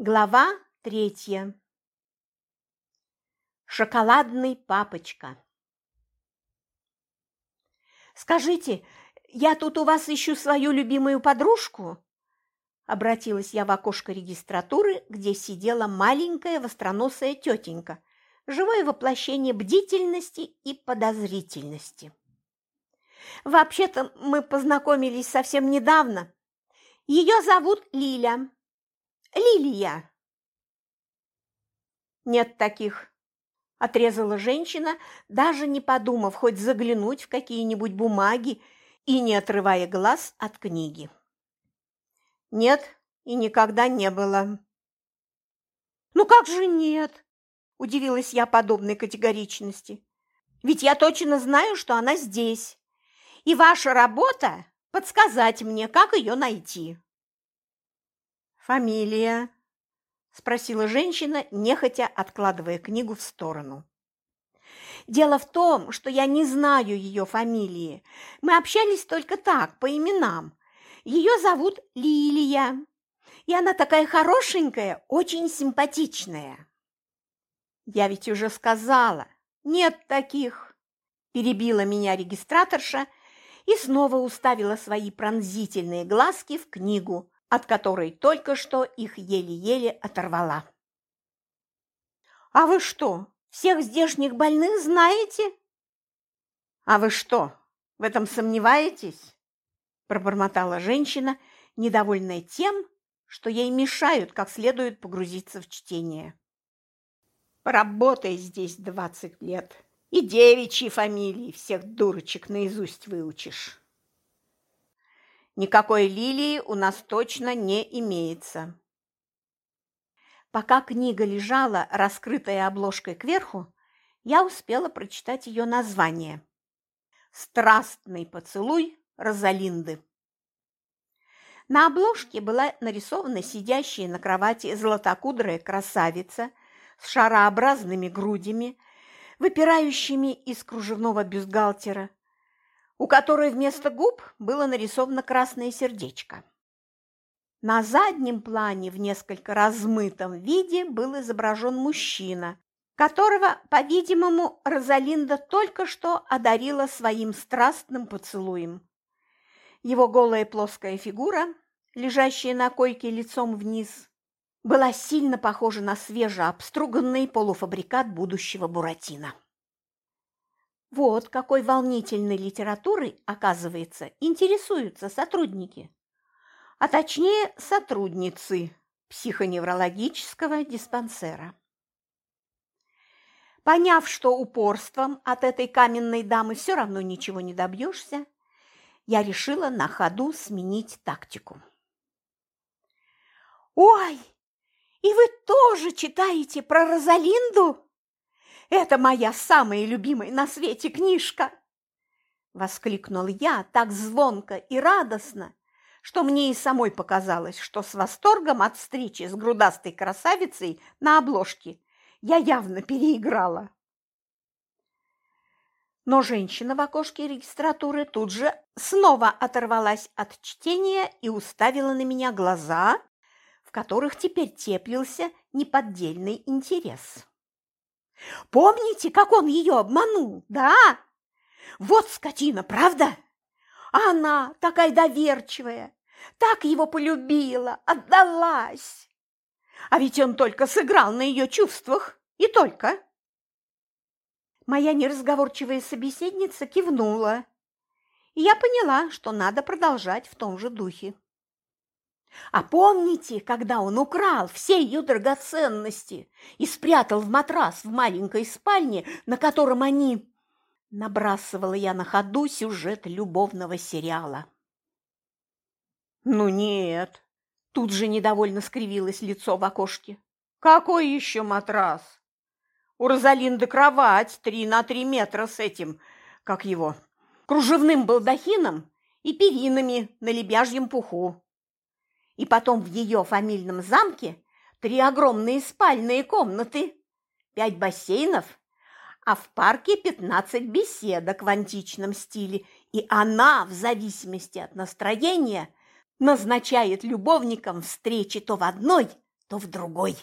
Глава третья. Шоколадный папочка. «Скажите, я тут у вас ищу свою любимую подружку?» Обратилась я в окошко регистратуры, где сидела маленькая востроносая тетенька, живое воплощение бдительности и подозрительности. «Вообще-то мы познакомились совсем недавно. Ее зовут Лиля». Лилия!» «Нет таких!» – отрезала женщина, даже не подумав хоть заглянуть в какие-нибудь бумаги и не отрывая глаз от книги. «Нет, и никогда не было». «Ну как же нет?» – удивилась я подобной категоричности. «Ведь я точно знаю, что она здесь, и ваша работа – подсказать мне, как ее найти». «Фамилия?» – спросила женщина, нехотя откладывая книгу в сторону. «Дело в том, что я не знаю ее фамилии. Мы общались только так, по именам. Ее зовут Лилия, и она такая хорошенькая, очень симпатичная». «Я ведь уже сказала, нет таких!» – перебила меня регистраторша и снова уставила свои пронзительные глазки в книгу, от которой только что их еле-еле оторвала. «А вы что, всех здешних больных знаете?» «А вы что, в этом сомневаетесь?» пробормотала женщина, недовольная тем, что ей мешают как следует погрузиться в чтение. «Работай здесь двадцать лет, и девичьи фамилии всех дурочек наизусть выучишь». Никакой лилии у нас точно не имеется. Пока книга лежала, раскрытая обложкой кверху, я успела прочитать ее название. «Страстный поцелуй Розалинды». На обложке была нарисована сидящая на кровати золотокудрая красавица с шарообразными грудями, выпирающими из кружевного бюстгальтера, у которой вместо губ было нарисовано красное сердечко. На заднем плане в несколько размытом виде был изображен мужчина, которого, по-видимому, Розалинда только что одарила своим страстным поцелуем. Его голая плоская фигура, лежащая на койке лицом вниз, была сильно похожа на свежеобструганный полуфабрикат будущего Буратино. Вот какой волнительной литературой, оказывается, интересуются сотрудники, а точнее сотрудницы психоневрологического диспансера. Поняв, что упорством от этой каменной дамы все равно ничего не добьешься, я решила на ходу сменить тактику. «Ой, и вы тоже читаете про Розалинду?» Это моя самая любимая на свете книжка!» Воскликнул я так звонко и радостно, что мне и самой показалось, что с восторгом от встречи с грудастой красавицей на обложке я явно переиграла. Но женщина в окошке регистратуры тут же снова оторвалась от чтения и уставила на меня глаза, в которых теперь теплился неподдельный интерес. Помните, как он ее обманул, да? Вот скотина, правда? А она такая доверчивая, так его полюбила, отдалась. А ведь он только сыграл на ее чувствах, и только. Моя неразговорчивая собеседница кивнула, и я поняла, что надо продолжать в том же духе. А помните, когда он украл все ее драгоценности и спрятал в матрас в маленькой спальне, на котором они... Набрасывала я на ходу сюжет любовного сериала. «Ну нет!» – тут же недовольно скривилось лицо в окошке. «Какой еще матрас? У Розалинды кровать три на три метра с этим, как его, кружевным балдахином и перинами на лебяжьем пуху. И потом в ее фамильном замке три огромные спальные комнаты, пять бассейнов, а в парке пятнадцать беседок в античном стиле, и она, в зависимости от настроения, назначает любовникам встречи то в одной, то в другой.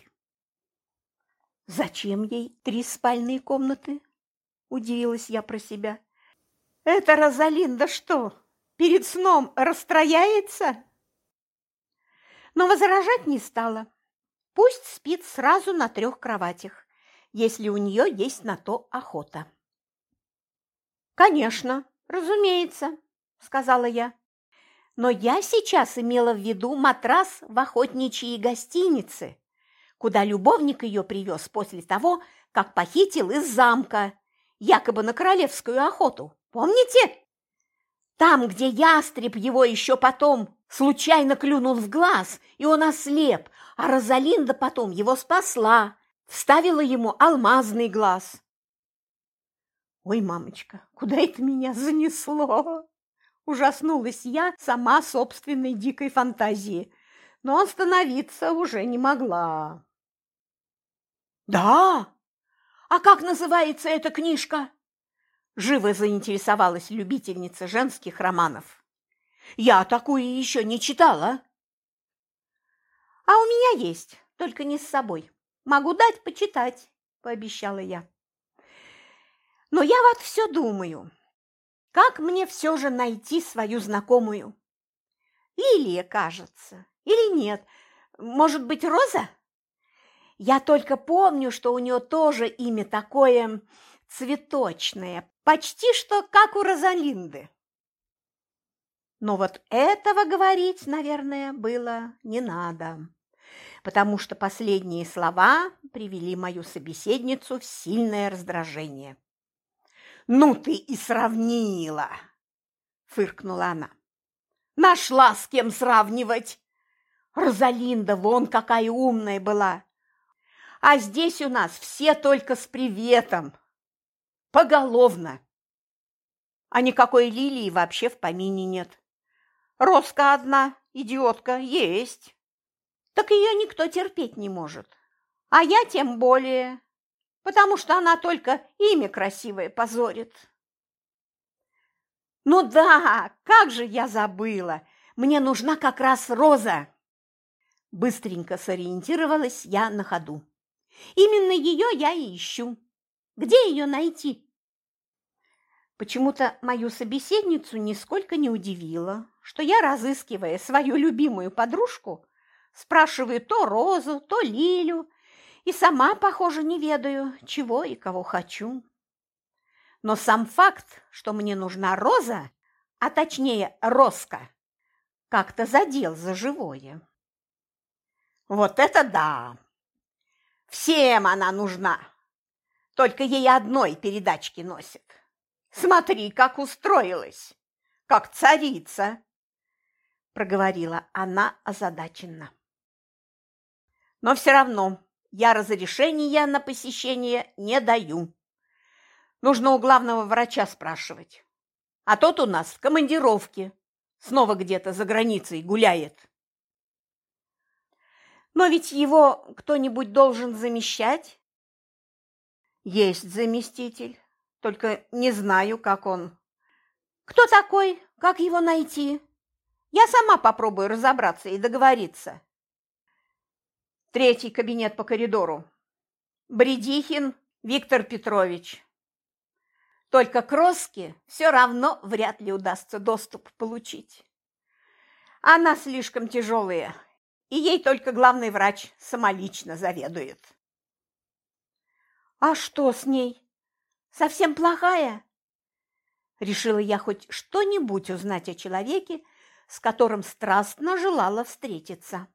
Зачем ей три спальные комнаты? Удивилась я про себя. Это Розалинда что, перед сном расстрояется? Но возражать не стала. Пусть спит сразу на трех кроватях, если у нее есть на то охота. «Конечно, разумеется», – сказала я. «Но я сейчас имела в виду матрас в охотничьей гостинице, куда любовник ее привез после того, как похитил из замка, якобы на королевскую охоту. Помните? Там, где ястреб его еще потом случайно клюнул в глаз, и он ослеп, а Розалинда потом его спасла, вставила ему алмазный глаз. Ой, мамочка, куда это меня занесло? Ужаснулась я сама собственной дикой фантазии, но остановиться уже не могла. «Да? А как называется эта книжка?» Живо заинтересовалась любительница женских романов. «Я такую еще не читала». «А у меня есть, только не с собой. Могу дать почитать», – пообещала я. «Но я вот все думаю, как мне все же найти свою знакомую? Лилия, кажется, или нет? Может быть, Роза?» Я только помню, что у нее тоже имя такое цветочное, почти что как у Розалинды. Но вот этого говорить, наверное, было не надо, потому что последние слова привели мою собеседницу в сильное раздражение. «Ну ты и сравнила!» – фыркнула она. «Нашла с кем сравнивать! Розалинда вон какая умная была! А здесь у нас все только с приветом. Поголовно. А никакой лилии вообще в помине нет. Роска одна, идиотка, есть. Так ее никто терпеть не может. А я тем более, потому что она только имя красивое позорит. Ну да, как же я забыла! Мне нужна как раз роза. Быстренько сориентировалась я на ходу. Именно ее я и ищу. Где ее найти? Почему-то мою собеседницу нисколько не удивило, что я, разыскивая свою любимую подружку, спрашиваю то Розу, то Лилю, и сама, похоже, не ведаю, чего и кого хочу. Но сам факт, что мне нужна Роза, а точнее Роска, как-то задел за живое. Вот это да! Всем она нужна. Только ей одной передачки носит. Смотри, как устроилась, как царица, проговорила она озадаченно. Но все равно я разрешения на посещение не даю. Нужно у главного врача спрашивать. А тот у нас в командировке, снова где-то за границей гуляет. Но ведь его кто-нибудь должен замещать. Есть заместитель, только не знаю, как он. Кто такой? Как его найти? Я сама попробую разобраться и договориться. Третий кабинет по коридору. Бредихин Виктор Петрович. Только к Роске все равно вряд ли удастся доступ получить. Она слишком тяжелая, и ей только главный врач самолично заведует. «А что с ней? Совсем плохая?» Решила я хоть что-нибудь узнать о человеке, с которым страстно желала встретиться.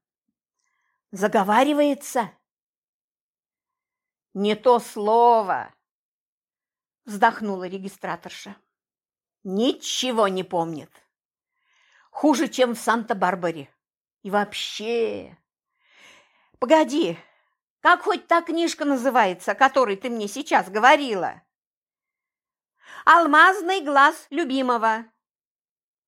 «Заговаривается?» «Не то слово!» – вздохнула регистраторша. «Ничего не помнит. Хуже, чем в Санта-Барбаре. И вообще... Погоди, как хоть та книжка называется, о которой ты мне сейчас говорила? «Алмазный глаз любимого», –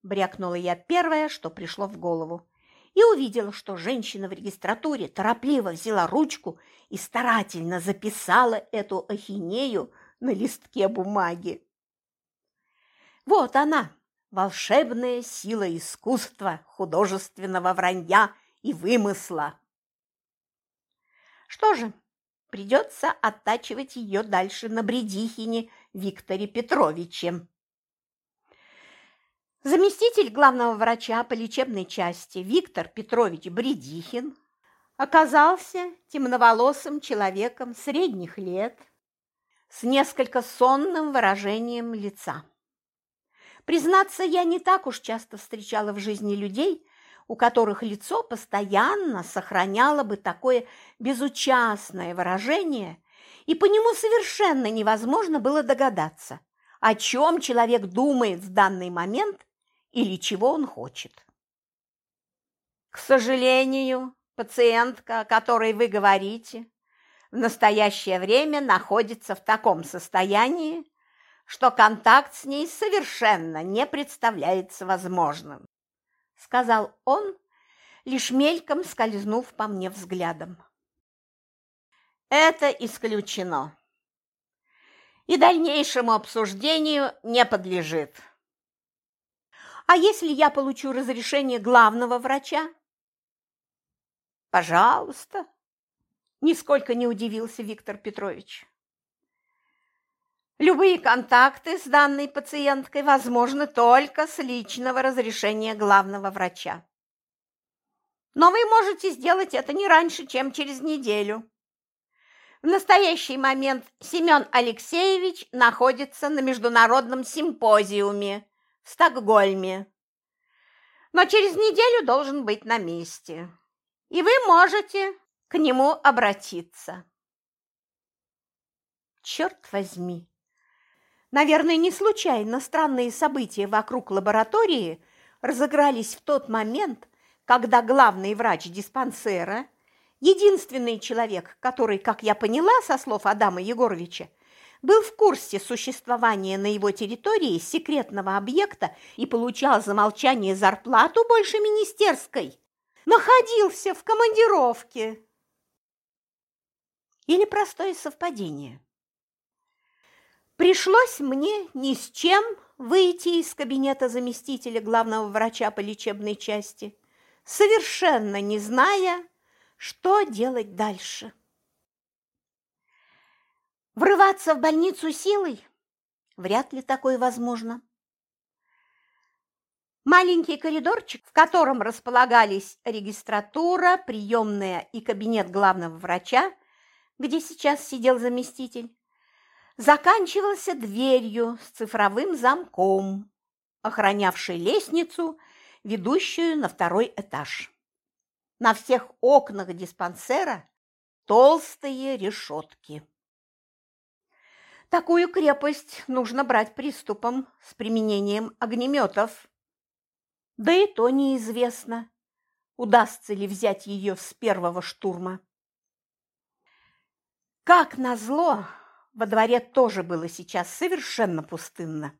брякнула я первое, что пришло в голову, и увидела, что женщина в регистратуре торопливо взяла ручку и старательно записала эту ахинею на листке бумаги. Вот она, волшебная сила искусства, художественного вранья и вымысла. Что же, придется оттачивать ее дальше на Бредихине Викторе Петровиче. Заместитель главного врача по лечебной части Виктор Петрович Бредихин оказался темноволосым человеком средних лет с несколько сонным выражением лица. Признаться, я не так уж часто встречала в жизни людей, у которых лицо постоянно сохраняло бы такое безучастное выражение, и по нему совершенно невозможно было догадаться, о чем человек думает в данный момент или чего он хочет. К сожалению, пациентка, о которой вы говорите, в настоящее время находится в таком состоянии, что контакт с ней совершенно не представляется возможным, сказал он, лишь мельком скользнув по мне взглядом. Это исключено. И дальнейшему обсуждению не подлежит. А если я получу разрешение главного врача? Пожалуйста. Нисколько не удивился Виктор Петрович. Любые контакты с данной пациенткой возможны только с личного разрешения главного врача. Но вы можете сделать это не раньше, чем через неделю. В настоящий момент Семен Алексеевич находится на международном симпозиуме в Стокгольме. Но через неделю должен быть на месте. И вы можете к нему обратиться. Черт возьми! Наверное, не случайно странные события вокруг лаборатории разыгрались в тот момент, когда главный врач диспансера, единственный человек, который, как я поняла со слов Адама Егоровича, был в курсе существования на его территории секретного объекта и получал за молчание зарплату больше министерской, находился в командировке. Или простое совпадение. Пришлось мне ни с чем выйти из кабинета заместителя главного врача по лечебной части, совершенно не зная, что делать дальше. Врываться в больницу силой? Вряд ли такое возможно. Маленький коридорчик, в котором располагались регистратура, приемная и кабинет главного врача, где сейчас сидел заместитель, заканчивался дверью с цифровым замком, охранявшей лестницу, ведущую на второй этаж. На всех окнах диспансера толстые решетки. Такую крепость нужно брать приступом с применением огнеметов. Да и то неизвестно, удастся ли взять ее с первого штурма. Как назло, во дворе тоже было сейчас совершенно пустынно.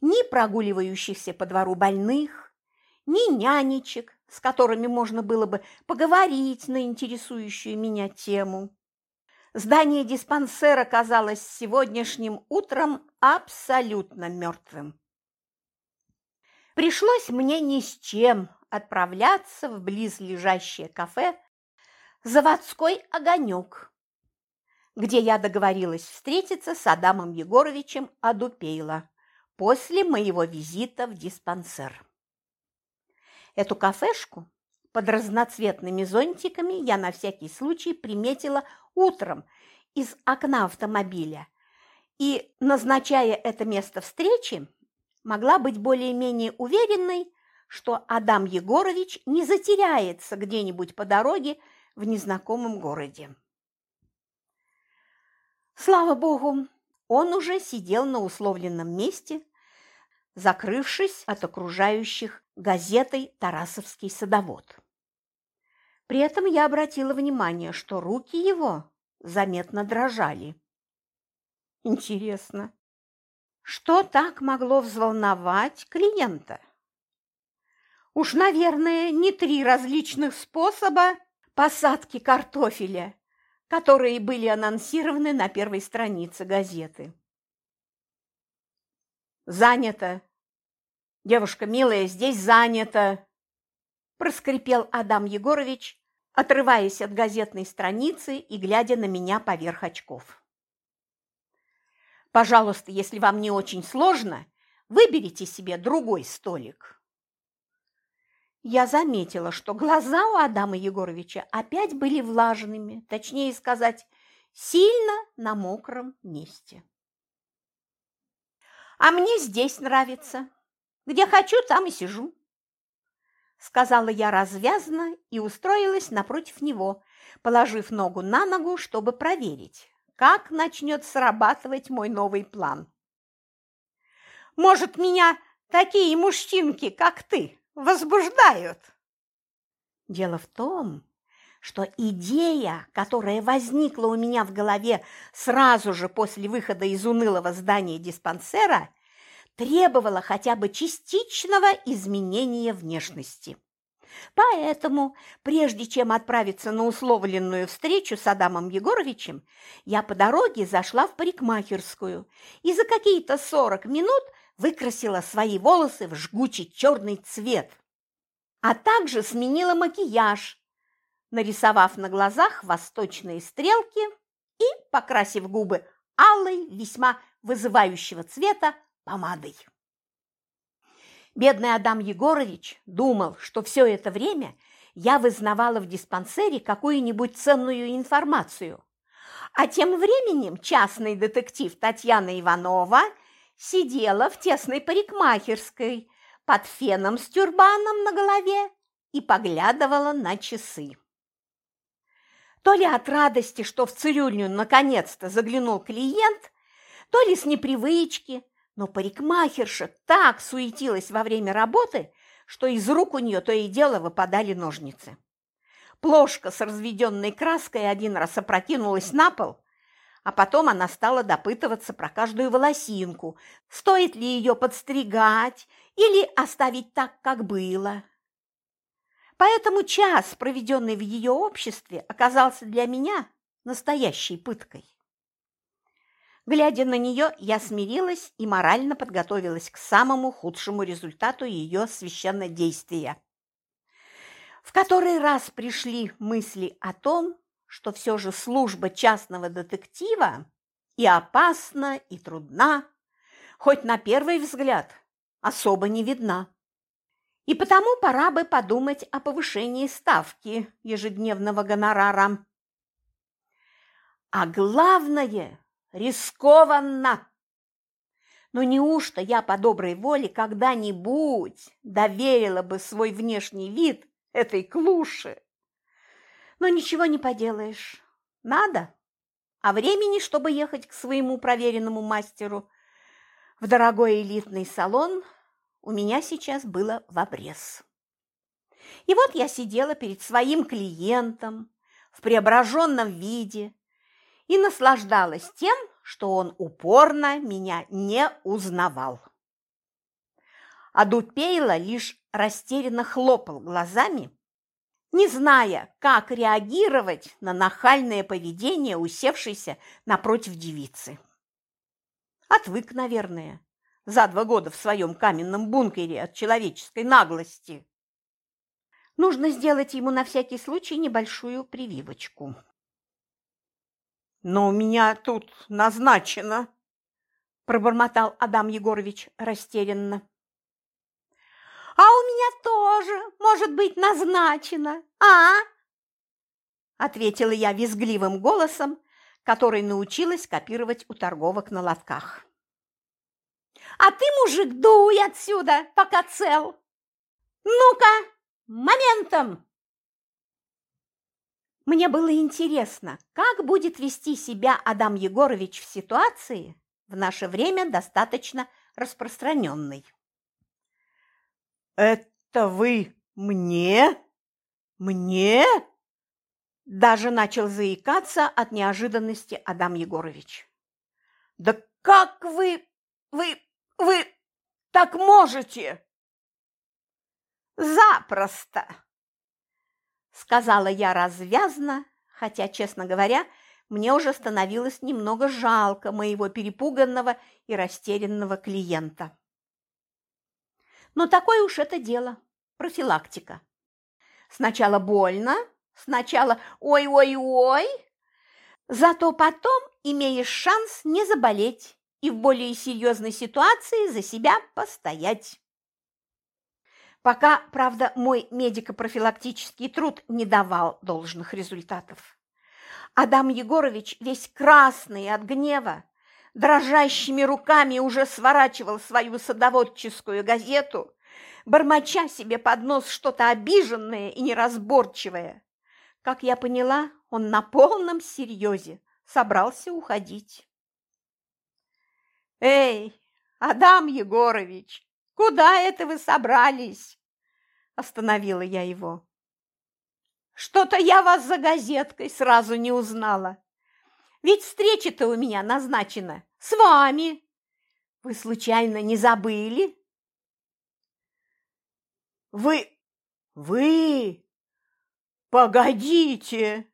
Ни прогуливающихся по двору больных, ни нянечек, с которыми можно было бы поговорить на интересующую меня тему. Здание диспансера казалось сегодняшним утром абсолютно мертвым. Пришлось мне ни с чем отправляться в близлежащее кафе «Заводской огонек», где я договорилась встретиться с Адамом Егоровичем Адупейла после моего визита в диспансер. Эту кафешку под разноцветными зонтиками я на всякий случай приметила утром из окна автомобиля и, назначая это место встречи, могла быть более-менее уверенной, что Адам Егорович не затеряется где-нибудь по дороге в незнакомом городе. Слава богу, он уже сидел на условленном месте, закрывшись от окружающих газетой «Тарасовский садовод». При этом я обратила внимание, что руки его заметно дрожали. Интересно, что так могло взволновать клиента? Уж, наверное, не три различных способа посадки картофеля, которые были анонсированы на первой странице газеты. «Занято! Девушка милая, здесь занято!» Проскрипел Адам Егорович, отрываясь от газетной страницы и глядя на меня поверх очков. Пожалуйста, если вам не очень сложно, выберите себе другой столик. Я заметила, что глаза у Адама Егоровича опять были влажными, точнее сказать, сильно на мокром месте. А мне здесь нравится. Где хочу, там и сижу. Сказала я развязно и устроилась напротив него, положив ногу на ногу, чтобы проверить, как начнет срабатывать мой новый план. Может, меня такие мужчинки, как ты, возбуждают? Дело в том, что идея, которая возникла у меня в голове сразу же после выхода из унылого здания диспансера, требовала хотя бы частичного изменения внешности. Поэтому, прежде чем отправиться на условленную встречу с Адамом Егоровичем, я по дороге зашла в парикмахерскую и за какие-то сорок минут выкрасила свои волосы в жгучий черный цвет, а также сменила макияж, нарисовав на глазах восточные стрелки и покрасив губы алой, весьма вызывающего цвета помадой. Бедный Адам Егорович думал, что все это время я вызнавала в диспансере какую-нибудь ценную информацию. А тем временем частный детектив Татьяна Иванова сидела в тесной парикмахерской под феном с тюрбаном на голове и поглядывала на часы. То ли от радости, что в цирюльню наконец-то заглянул клиент, то ли с непривычки – но парикмахерша так суетилась во время работы, что из рук у нее то и дело выпадали ножницы. Плошка с разведенной краской один раз опрокинулась на пол, а потом она стала допытываться про каждую волосинку, стоит ли ее подстригать или оставить так, как было. Поэтому час, проведенный в ее обществе, оказался для меня настоящей пыткой. Глядя на нее, я смирилась и морально подготовилась к самому худшему результату ее священнодействия. В который раз пришли мысли о том, что все же служба частного детектива и опасна, и трудна, хоть на первый взгляд особо не видна. И потому пора бы подумать о повышении ставки ежедневного гонорара. А главное Рискованно! Но неужто я по доброй воле когда-нибудь доверила бы свой внешний вид этой клуше? Но ничего не поделаешь. Надо. А времени, чтобы ехать к своему проверенному мастеру в дорогой элитный салон, у меня сейчас было в обрез. И вот я сидела перед своим клиентом в преображенном виде, и наслаждалась тем, что он упорно меня не узнавал. А Дупейла лишь растерянно хлопал глазами, не зная, как реагировать на нахальное поведение усевшейся напротив девицы. Отвык, наверное, за два года в своем каменном бункере от человеческой наглости. Нужно сделать ему на всякий случай небольшую прививочку но у меня тут назначено, пробормотал Адам Егорович растерянно. А у меня тоже, может быть, назначено, а? ответила я визгливым голосом, который научилась копировать у торговок на лотках. А ты, мужик, дуй отсюда, пока цел. Ну-ка, моментом! Мне было интересно, как будет вести себя Адам Егорович в ситуации, в наше время достаточно распространенной. «Это вы мне? Мне?» Даже начал заикаться от неожиданности Адам Егорович. «Да как вы, вы, вы так можете?» «Запросто!» Сказала я развязно, хотя, честно говоря, мне уже становилось немного жалко моего перепуганного и растерянного клиента. Но такое уж это дело, профилактика. Сначала больно, Сначала «ой-ой-ой», зато потом имеешь шанс не заболеть и в более серьезной ситуации за себя постоять. Пока, правда, мой медико-профилактический труд не давал должных результатов. Адам Егорович, весь красный от гнева, дрожащими руками уже сворачивал свою садоводческую газету, бормоча себе под нос что-то обиженное и неразборчивое. Как я поняла, он на полном серьезе собрался уходить. «Эй, Адам Егорович, куда это вы собрались?» Остановила я его. «Что-то я вас за газеткой сразу не узнала. Ведь встреча-то у меня назначена с вами. Вы случайно не забыли?» «Вы... вы... погодите!»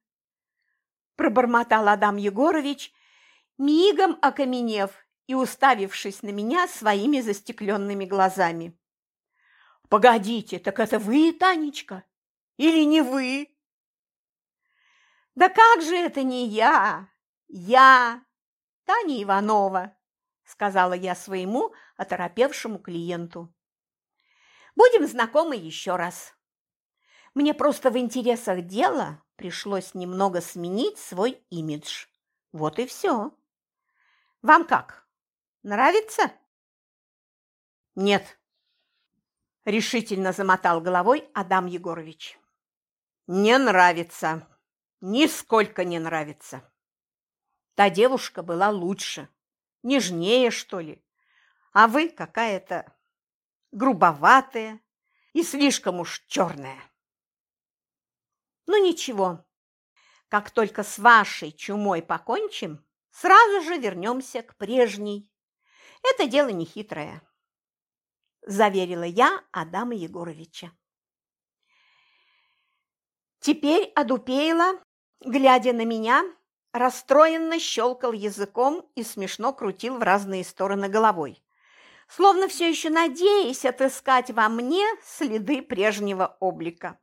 Пробормотал Адам Егорович, мигом окаменев и уставившись на меня своими застекленными глазами. «Погодите, так это вы, Танечка? Или не вы?» «Да как же это не я? Я Таня Иванова», – сказала я своему оторопевшему клиенту. «Будем знакомы еще раз. Мне просто в интересах дела пришлось немного сменить свой имидж. Вот и все. Вам как? Нравится?» «Нет», – решительно замотал головой Адам Егорович. «Не нравится. Нисколько не нравится. Та девушка была лучше, нежнее, что ли. А вы какая-то грубоватая и слишком уж черная. Ну ничего, как только с вашей чумой покончим, сразу же вернемся к прежней. Это дело нехитрое заверила я Адама Егоровича. Теперь Адупейла, глядя на меня, расстроенно щелкал языком и смешно крутил в разные стороны головой, словно все еще надеясь отыскать во мне следы прежнего облика.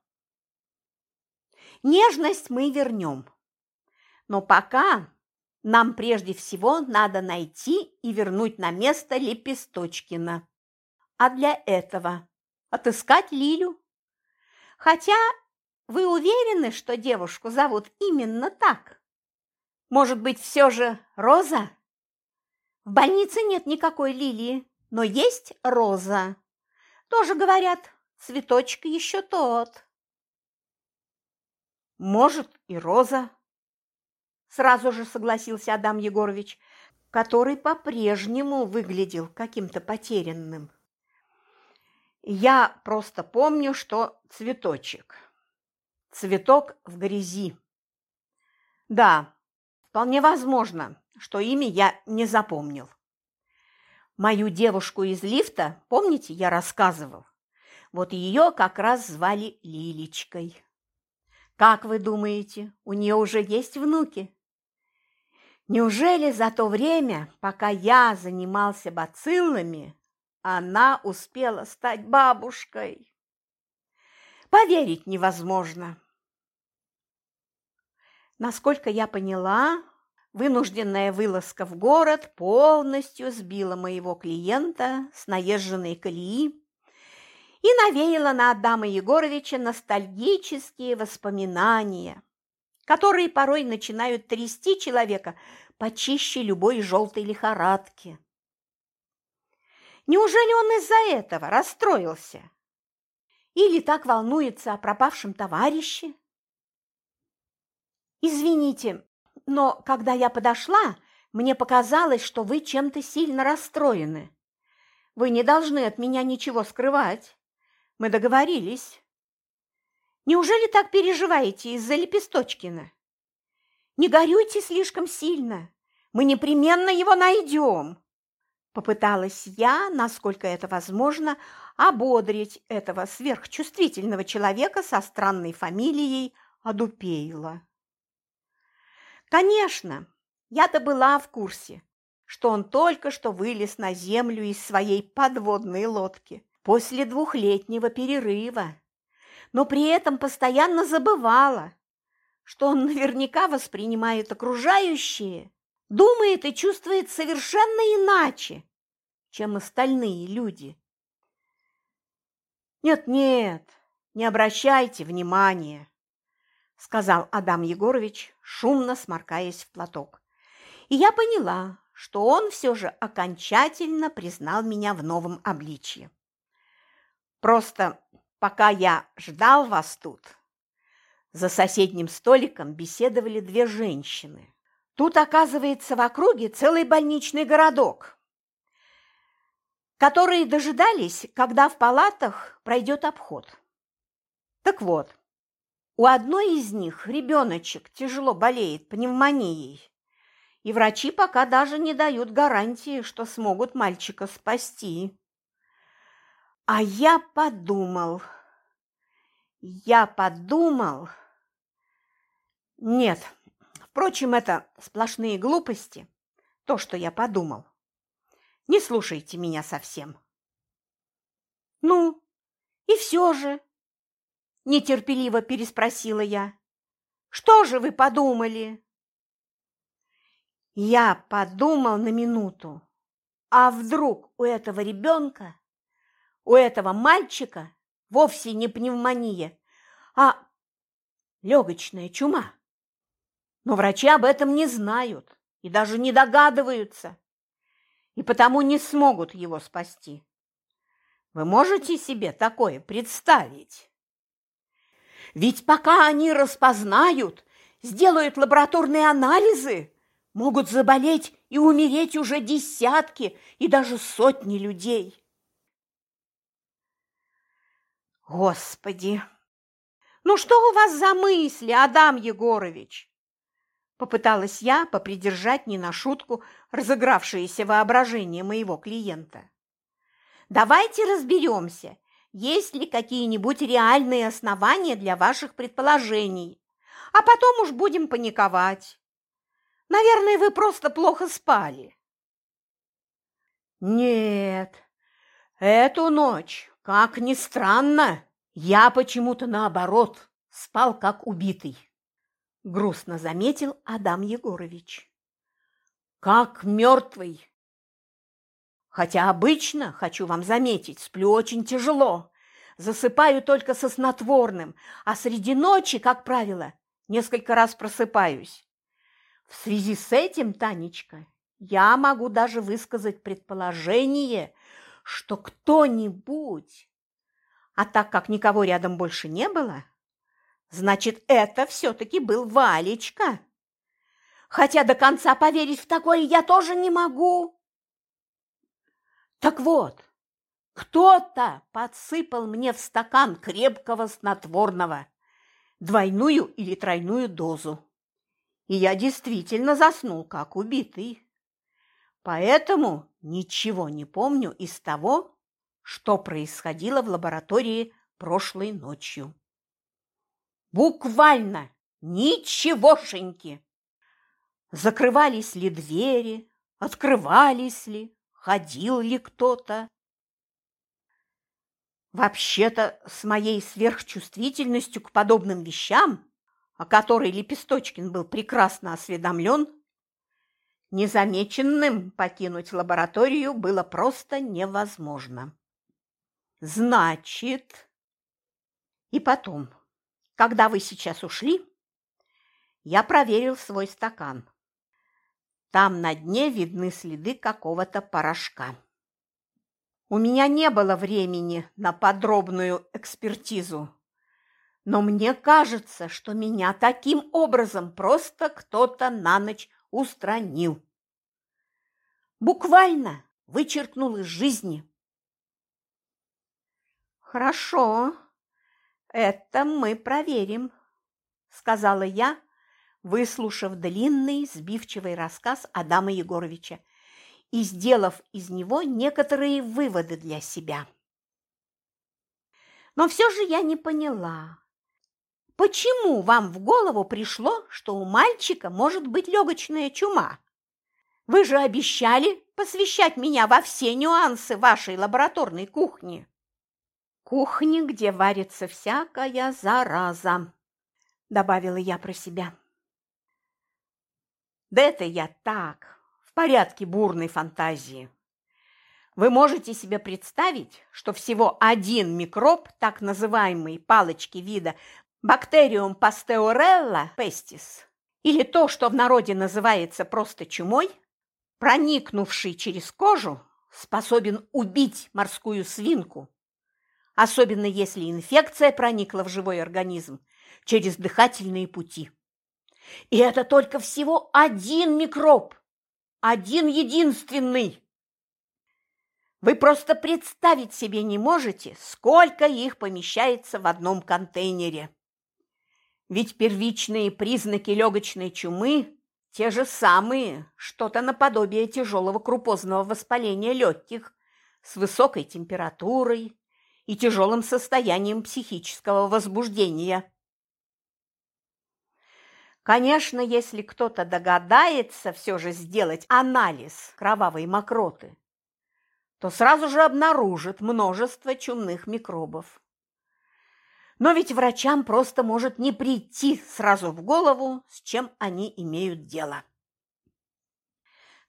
Нежность мы вернем, но пока нам прежде всего надо найти и вернуть на место Лепесточкина а для этого отыскать Лилю. Хотя вы уверены, что девушку зовут именно так? Может быть, все же Роза? В больнице нет никакой лилии, но есть Роза. Тоже говорят, цветочек еще тот. Может, и Роза. Сразу же согласился Адам Егорович, который по-прежнему выглядел каким-то потерянным. Я просто помню, что цветочек. Цветок в грязи. Да, вполне возможно, что имя я не запомнил. Мою девушку из лифта, помните, я рассказывал? Вот ее как раз звали Лилечкой. Как вы думаете, у нее уже есть внуки? Неужели за то время, пока я занимался бациллами, она успела стать бабушкой. Поверить невозможно. Насколько я поняла, вынужденная вылазка в город полностью сбила моего клиента с наезженной колеи и навеяла на Адама Егоровича ностальгические воспоминания, которые порой начинают трясти человека почище любой желтой лихорадки. Неужели он из-за этого расстроился? Или так волнуется о пропавшем товарище? Извините, но когда я подошла, мне показалось, что вы чем-то сильно расстроены. Вы не должны от меня ничего скрывать. Мы договорились. Неужели так переживаете из-за Лепесточкина? Не горюйте слишком сильно. Мы непременно его найдем. Попыталась я, насколько это возможно, ободрить этого сверхчувствительного человека со странной фамилией Адупейла. Конечно, я-то была в курсе, что он только что вылез на землю из своей подводной лодки после двухлетнего перерыва, но при этом постоянно забывала, что он наверняка воспринимает окружающее, думает и чувствует совершенно иначе, чем остальные люди. «Нет-нет, не обращайте внимания», – сказал Адам Егорович, шумно сморкаясь в платок. И я поняла, что он все же окончательно признал меня в новом обличье. Просто пока я ждал вас тут, за соседним столиком беседовали две женщины. Тут, оказывается, в округе целый больничный городок, которые дожидались, когда в палатах пройдет обход. Так вот, у одной из них ребеночек тяжело болеет пневмонией, и врачи пока даже не дают гарантии, что смогут мальчика спасти. А я подумал, я подумал... Нет, впрочем, это сплошные глупости, то, что я подумал. Не слушайте меня совсем. Ну, и все же, нетерпеливо переспросила я. Что же вы подумали? Я подумал на минуту, а вдруг у этого ребенка, у этого мальчика вовсе не пневмония, а легочная чума. Но врачи об этом не знают и даже не догадываются и потому не смогут его спасти. Вы можете себе такое представить? Ведь пока они распознают, сделают лабораторные анализы, могут заболеть и умереть уже десятки и даже сотни людей. Господи! Ну что у вас за мысли, Адам Егорович? Попыталась я попридержать не на шутку разыгравшееся воображение моего клиента. Давайте разберемся, есть ли какие-нибудь реальные основания для ваших предположений, а потом уж будем паниковать. Наверное, вы просто плохо спали. Нет, эту ночь, как ни странно, я почему-то наоборот спал как убитый грустно заметил Адам Егорович. Как мертвый. Хотя обычно, хочу вам заметить, сплю очень тяжело. Засыпаю только со снотворным, а среди ночи, как правило, несколько раз просыпаюсь. В связи с этим, Танечка, я могу даже высказать предположение, что кто-нибудь, а так как никого рядом больше не было, Значит, это все-таки был Валечка. Хотя до конца поверить в такое я тоже не могу. Так вот, кто-то подсыпал мне в стакан крепкого снотворного, двойную или тройную дозу. И я действительно заснул, как убитый. Поэтому ничего не помню из того, что происходило в лаборатории прошлой ночью. Буквально ничегошеньки. Закрывались ли двери, открывались ли, ходил ли кто-то. Вообще-то, с моей сверхчувствительностью к подобным вещам, о которой Лепесточкин был прекрасно осведомлен, незамеченным покинуть лабораторию было просто невозможно. Значит, и потом, когда вы сейчас ушли, я проверил свой стакан. Там на дне видны следы какого-то порошка. У меня не было времени на подробную экспертизу, но мне кажется, что меня таким образом просто кто-то на ночь устранил. Буквально вычеркнул из жизни. Хорошо, «Это мы проверим», – сказала я, выслушав длинный сбивчивый рассказ Адама Егоровича и сделав из него некоторые выводы для себя. Но все же я не поняла, почему вам в голову пришло, что у мальчика может быть легочная чума? Вы же обещали посвящать меня во все нюансы вашей лабораторной кухни. Кухни, где варится всякая зараза, добавила я про себя. Да это я так, в порядке бурной фантазии. Вы можете себе представить, что всего один микроб, так называемой палочки вида Bacterium pasteurella pestis, или то, что в народе называется просто чумой, проникнувший через кожу, способен убить морскую свинку, особенно если инфекция проникла в живой организм через дыхательные пути. И это только всего один микроб, один единственный. Вы просто представить себе не можете, сколько их помещается в одном контейнере. Ведь первичные признаки легочной чумы те же самые, что-то наподобие тяжелого крупозного воспаления легких с высокой температурой и тяжелым состоянием психического возбуждения. Конечно, если кто-то догадается все же сделать анализ кровавой мокроты, то сразу же обнаружит множество чумных микробов. Но ведь врачам просто может не прийти сразу в голову, с чем они имеют дело.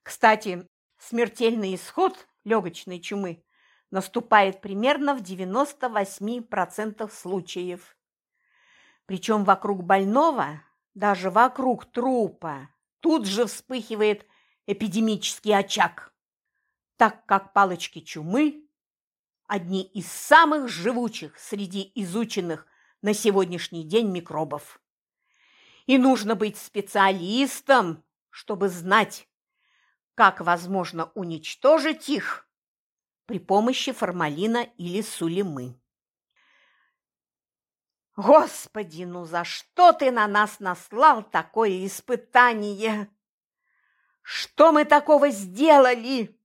Кстати, смертельный исход легочной чумы наступает примерно в 98% случаев. Причем вокруг больного, даже вокруг трупа, тут же вспыхивает эпидемический очаг, так как палочки чумы одни из самых живучих среди изученных на сегодняшний день микробов. И нужно быть специалистом, чтобы знать, как возможно уничтожить их при помощи формалина или сулимы. Господи, ну за что ты на нас наслал такое испытание? Что мы такого сделали?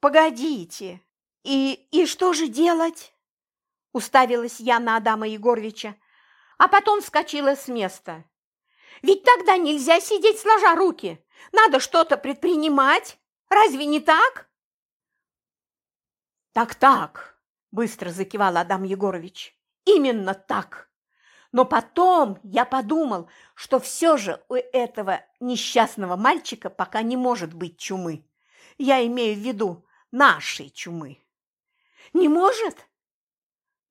Погодите, и, и что же делать? Уставилась я на Адама Егоровича, а потом вскочила с места. Ведь тогда нельзя сидеть сложа руки. Надо что-то предпринимать. Разве не так? Так-так, быстро закивал Адам Егорович. Именно так. Но потом я подумал, что все же у этого несчастного мальчика пока не может быть чумы. Я имею в виду нашей чумы. Не может?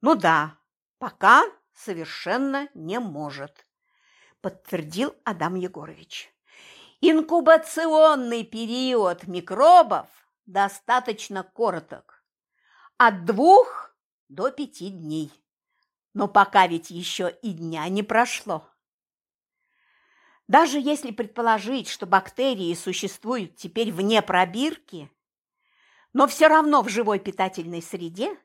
Ну да, пока совершенно не может, подтвердил Адам Егорович. Инкубационный период микробов достаточно короток, от двух до пяти дней. Но пока ведь еще и дня не прошло. Даже если предположить, что бактерии существуют теперь вне пробирки, но все равно в живой питательной среде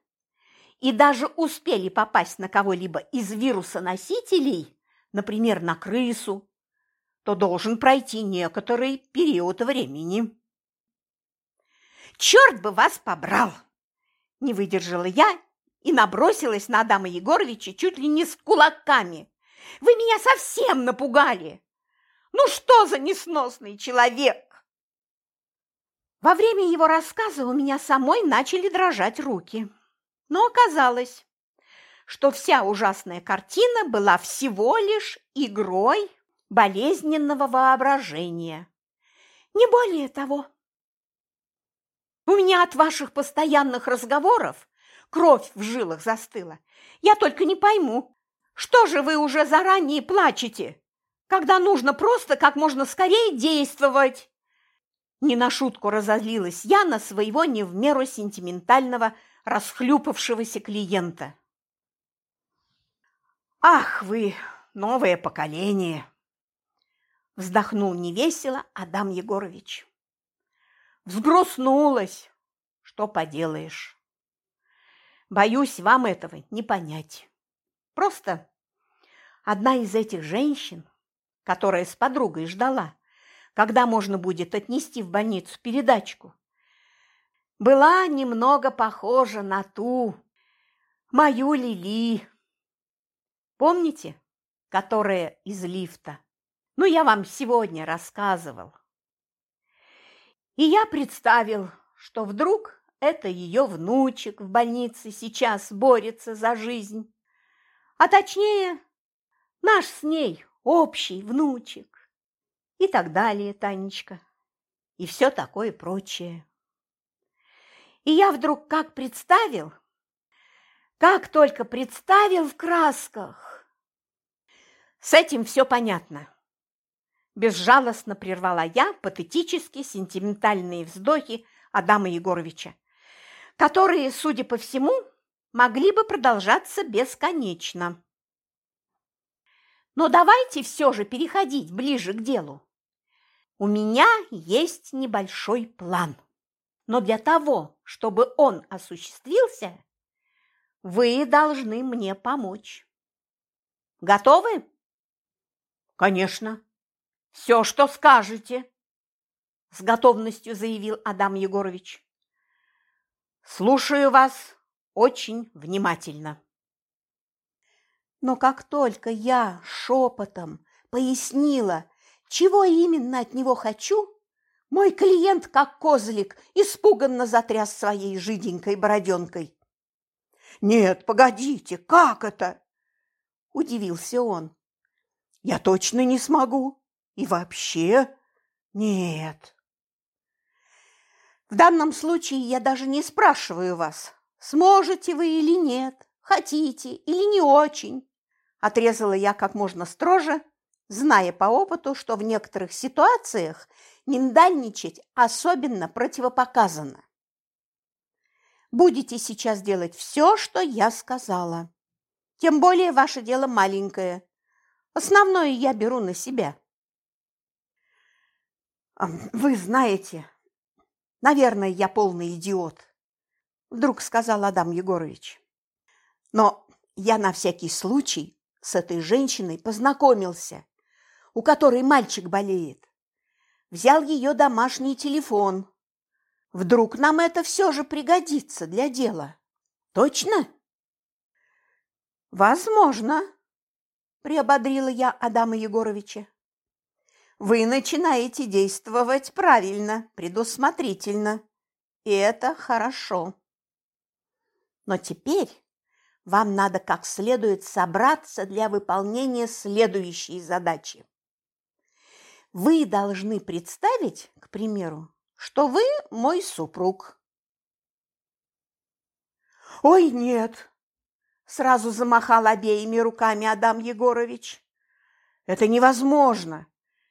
и даже успели попасть на кого-либо из вируса-носителей, например, на крысу, то должен пройти некоторый период времени. «Черт бы вас побрал!» – не выдержала я и набросилась на Адама Егоровича чуть ли не с кулаками. «Вы меня совсем напугали! Ну что за несносный человек!» Во время его рассказа у меня самой начали дрожать руки. Но оказалось, что вся ужасная картина была всего лишь игрой болезненного воображения. Не более того. У меня от ваших постоянных разговоров кровь в жилах застыла. Я только не пойму, что же вы уже заранее плачете, когда нужно просто как можно скорее действовать? Не на шутку разозлилась я на своего не в меру сентиментального, расхлюпавшегося клиента. «Ах вы, новое поколение!» Вздохнул невесело Адам Егорович. Взгрустнулась. Что поделаешь? Боюсь, вам этого не понять. Просто одна из этих женщин, которая с подругой ждала, когда можно будет отнести в больницу передачку, была немного похожа на ту, мою Лили. Помните, которая из лифта? Ну, я вам сегодня рассказывал. И я представил, что вдруг это ее внучек в больнице сейчас борется за жизнь, а точнее Наш с ней общий внучек. И так далее, Танечка. И все такое прочее. И я вдруг как представил, как только представил в красках. С этим все понятно. Безжалостно прервала я патетически сентиментальные вздохи Адама Егоровича, которые, судя по всему, могли бы продолжаться бесконечно. Но давайте все же переходить ближе к делу. У меня есть небольшой план. Но для того, чтобы он осуществился, вы должны мне помочь. Готовы? Конечно. Все, что скажете, с готовностью заявил Адам Егорович. Слушаю вас очень внимательно. Но как только я шепотом пояснила, чего именно от него хочу, мой клиент, как козлик, испуганно затряс своей жиденькой бороденкой. «Нет, погодите, как это?» – удивился он. «Я точно не смогу. И вообще нет». В данном случае я даже не спрашиваю вас, сможете вы или нет, хотите или не очень. Отрезала я как можно строже, зная по опыту, что в некоторых ситуациях миндальничать особенно противопоказано. Будете сейчас делать все, что я сказала. Тем более ваше дело маленькое. Основное я беру на себя. Вы знаете, Наверное, я полный идиот, вдруг сказал Адам Егорович. Но я на всякий случай с этой женщиной познакомился, у которой мальчик болеет. Взял ее домашний телефон. Вдруг нам это все же пригодится для дела. Точно? Возможно, приободрила я Адама Егоровича. Вы начинаете действовать правильно, предусмотрительно. И это хорошо. Но теперь вам надо как следует собраться для выполнения следующей задачи. Вы должны представить, к примеру, что вы мой супруг. «Ой, нет!» – сразу замахал обеими руками Адам Егорович. «Это невозможно!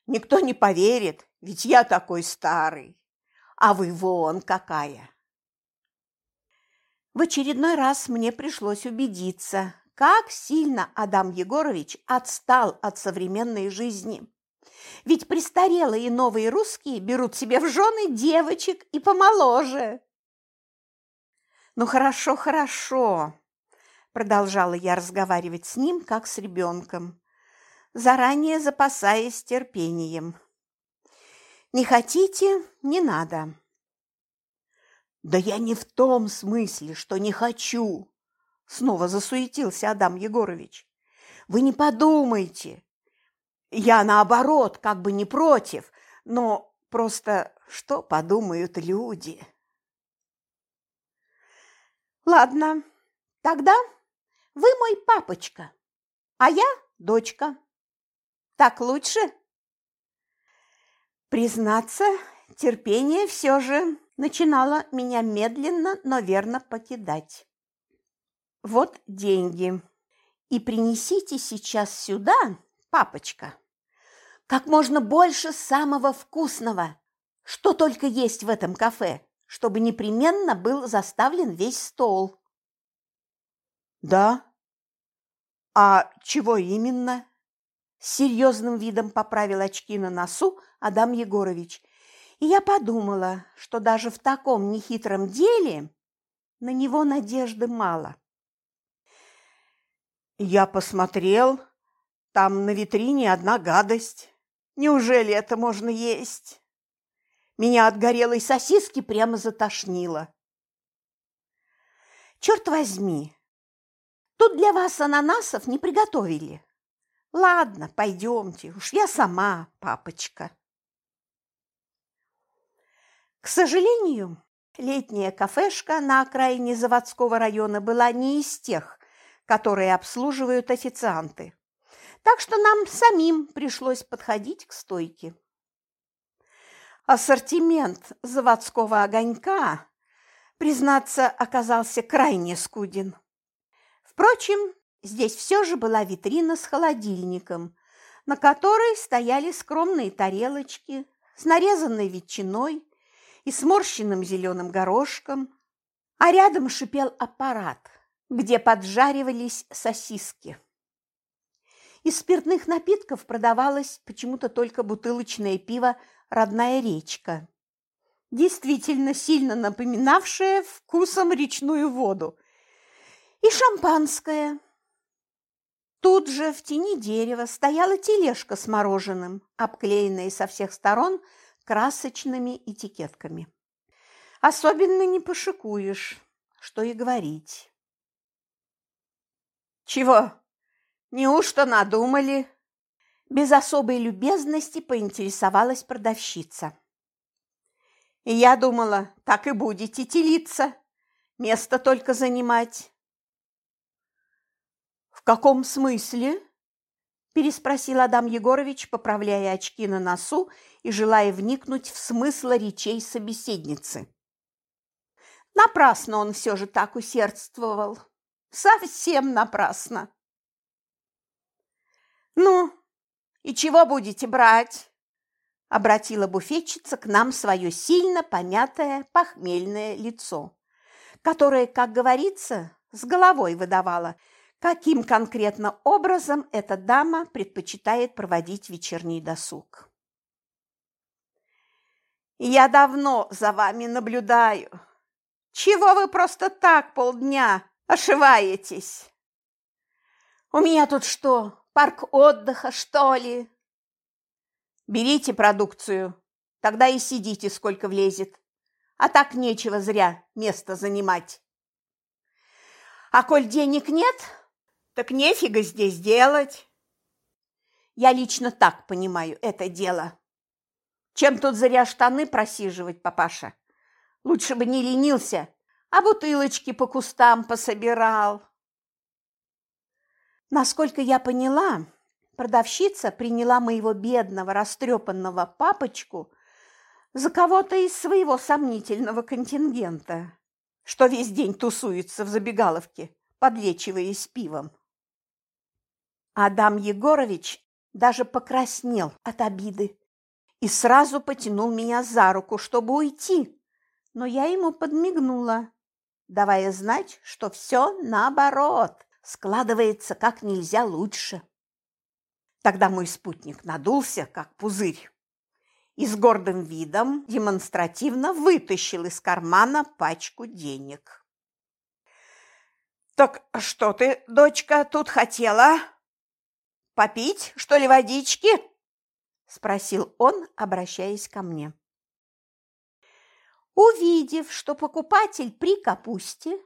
Никто не поверит, ведь я такой старый. А вы вон какая. В очередной раз мне пришлось убедиться, как сильно Адам Егорович отстал от современной жизни. Ведь престарелые новые русские берут себе в жены девочек и помоложе. «Ну хорошо, хорошо», – продолжала я разговаривать с ним, как с ребенком заранее запасаясь терпением. «Не хотите – не надо». «Да я не в том смысле, что не хочу!» Снова засуетился Адам Егорович. «Вы не подумайте. Я, наоборот, как бы не против, но просто что подумают люди?» «Ладно, тогда вы мой папочка, а я дочка». Так лучше? Признаться, терпение все же начинало меня медленно, но верно покидать. Вот деньги. И принесите сейчас сюда, папочка, как можно больше самого вкусного, что только есть в этом кафе, чтобы непременно был заставлен весь стол. Да? А чего именно? С серьезным видом поправил очки на носу Адам Егорович. И я подумала, что даже в таком нехитром деле на него надежды мало. Я посмотрел, там на витрине одна гадость. Неужели это можно есть? Меня от горелой сосиски прямо затошнило. Черт возьми, тут для вас ананасов не приготовили. Ладно, пойдемте, уж я сама, папочка. К сожалению, летняя кафешка на окраине заводского района была не из тех, которые обслуживают официанты. так что нам самим пришлось подходить к стойке. Ассортимент заводского огонька, признаться, оказался крайне скуден. Впрочем, здесь все же была витрина с холодильником, на которой стояли скромные тарелочки с нарезанной ветчиной и сморщенным зеленым горошком, а рядом шипел аппарат, где поджаривались сосиски. Из спиртных напитков продавалось почему-то только бутылочное пиво «Родная речка», действительно сильно напоминавшее вкусом речную воду, и шампанское. Тут же в тени дерева стояла тележка с мороженым, обклеенная со всех сторон красочными этикетками. Особенно не пошикуешь, что и говорить. «Чего? Неужто надумали?» Без особой любезности поинтересовалась продавщица. Я думала, так и будете телиться, место только занимать. «В каком смысле?» – переспросил Адам Егорович, поправляя очки на носу и желая вникнуть в смысл речей собеседницы. Напрасно он все же так усердствовал. Совсем напрасно. «Ну, и чего будете брать?» Обратила буфетчица к нам свое сильно помятое похмельное лицо, которое, как говорится, с головой выдавало, каким конкретно образом эта дама предпочитает проводить вечерний досуг. «Я давно за вами наблюдаю. Чего вы просто так полдня ошиваетесь? У меня тут что, парк отдыха, что ли?» «Берите продукцию, тогда и сидите, сколько влезет. А так нечего зря место занимать». «А коль денег нет, так нефига здесь делать. Я лично так понимаю это дело. Чем тут зря штаны просиживать, папаша? Лучше бы не ленился, а бутылочки по кустам пособирал. Насколько я поняла, продавщица приняла моего бедного, растрепанного папочку за кого-то из своего сомнительного контингента, что весь день тусуется в забегаловке, подлечиваясь пивом. Адам Егорович даже покраснел от обиды и сразу потянул меня за руку, чтобы уйти, но я ему подмигнула, давая знать, что все наоборот, складывается как нельзя лучше. Тогда мой спутник надулся, как пузырь, и с гордым видом демонстративно вытащил из кармана пачку денег. «Так что ты, дочка, тут хотела?» Попить, что ли, водички?» – спросил он, обращаясь ко мне. Увидев, что покупатель при капусте,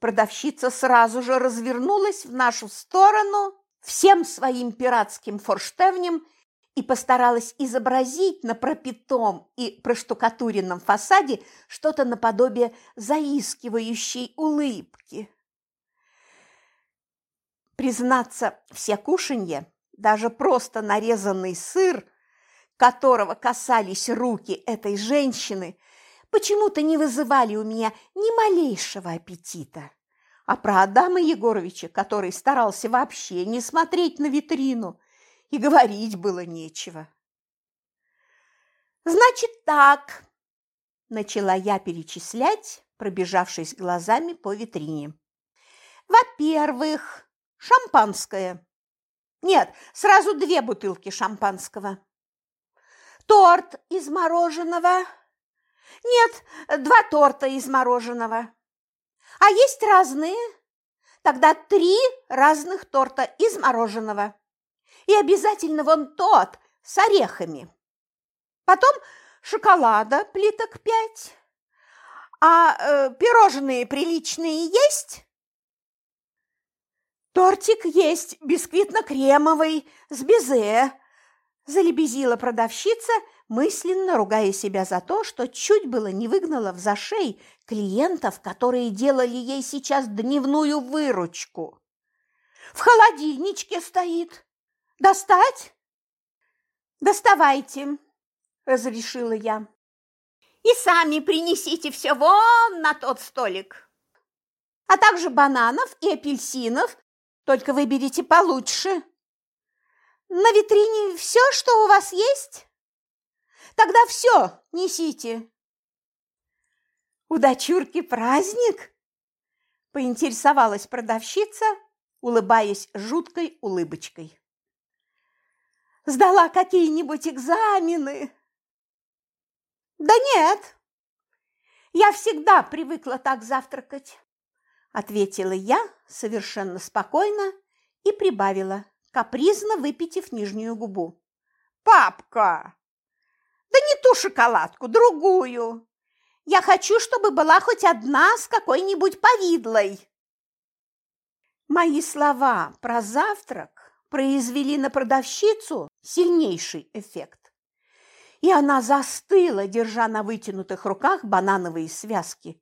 продавщица сразу же развернулась в нашу сторону всем своим пиратским форштевнем и постаралась изобразить на пропитом и проштукатуренном фасаде что-то наподобие заискивающей улыбки. Признаться, все кушанье, даже просто нарезанный сыр, которого касались руки этой женщины, почему-то не вызывали у меня ни малейшего аппетита. А про Адама Егоровича, который старался вообще не смотреть на витрину, и говорить было нечего. «Значит так», – начала я перечислять, пробежавшись глазами по витрине. «Во-первых, Шампанское. Нет, сразу две бутылки шампанского. Торт из мороженого. Нет, два торта из мороженого. А есть разные? Тогда три разных торта из мороженого. И обязательно вон тот с орехами. Потом шоколада плиток пять. А э, пирожные приличные есть? «Тортик есть бисквитно-кремовый, с безе», – залебезила продавщица, мысленно ругая себя за то, что чуть было не выгнала в зашей клиентов, которые делали ей сейчас дневную выручку. «В холодильничке стоит. Достать? Доставайте, разрешила я. И сами принесите все вон на тот столик. А также бананов и апельсинов, только выберите получше. На витрине все, что у вас есть? Тогда все несите. У дочурки праздник? Поинтересовалась продавщица, улыбаясь жуткой улыбочкой. Сдала какие-нибудь экзамены? Да нет, я всегда привыкла так завтракать, ответила я совершенно спокойно и прибавила, капризно выпитив нижнюю губу. Папка! Да не ту шоколадку, другую. Я хочу, чтобы была хоть одна с какой-нибудь повидлой. Мои слова про завтрак произвели на продавщицу сильнейший эффект. И она застыла, держа на вытянутых руках банановые связки.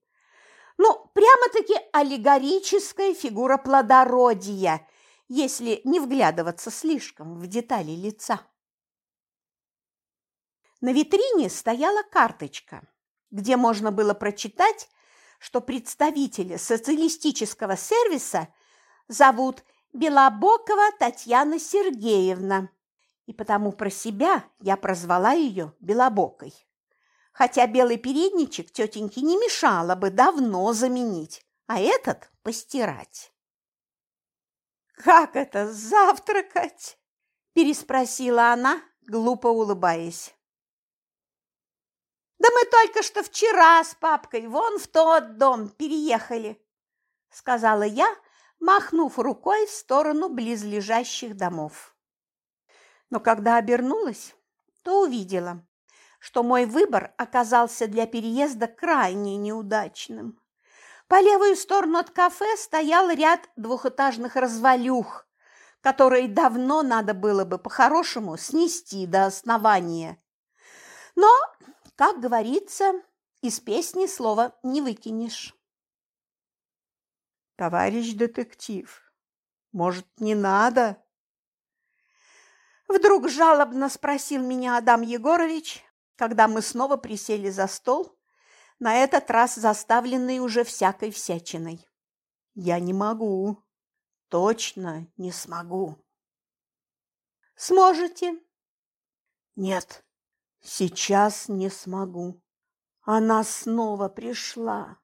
Ну, прямо-таки аллегорическая фигура плодородия, если не вглядываться слишком в детали лица. На витрине стояла карточка, где можно было прочитать, что представителя социалистического сервиса зовут Белобокова Татьяна Сергеевна, и потому про себя я прозвала ее Белобокой. Хотя белый передничек тетеньке не мешало бы давно заменить, а этот постирать. «Как это завтракать?» – переспросила она, глупо улыбаясь. Да мы только что вчера с папкой вон в тот дом переехали, сказала я, махнув рукой в сторону близлежащих домов. Но когда обернулась, то увидела, что мой выбор оказался для переезда крайне неудачным. По левую сторону от кафе стоял ряд двухэтажных развалюх, которые давно надо было бы по-хорошему снести до основания. Но как говорится, из песни слова не выкинешь. Товарищ детектив, может, не надо? Вдруг жалобно спросил меня Адам Егорович, когда мы снова присели за стол, на этот раз заставленный уже всякой всячиной. Я не могу. Точно не смогу. Сможете? Нет, Сейчас не смогу. Она снова пришла,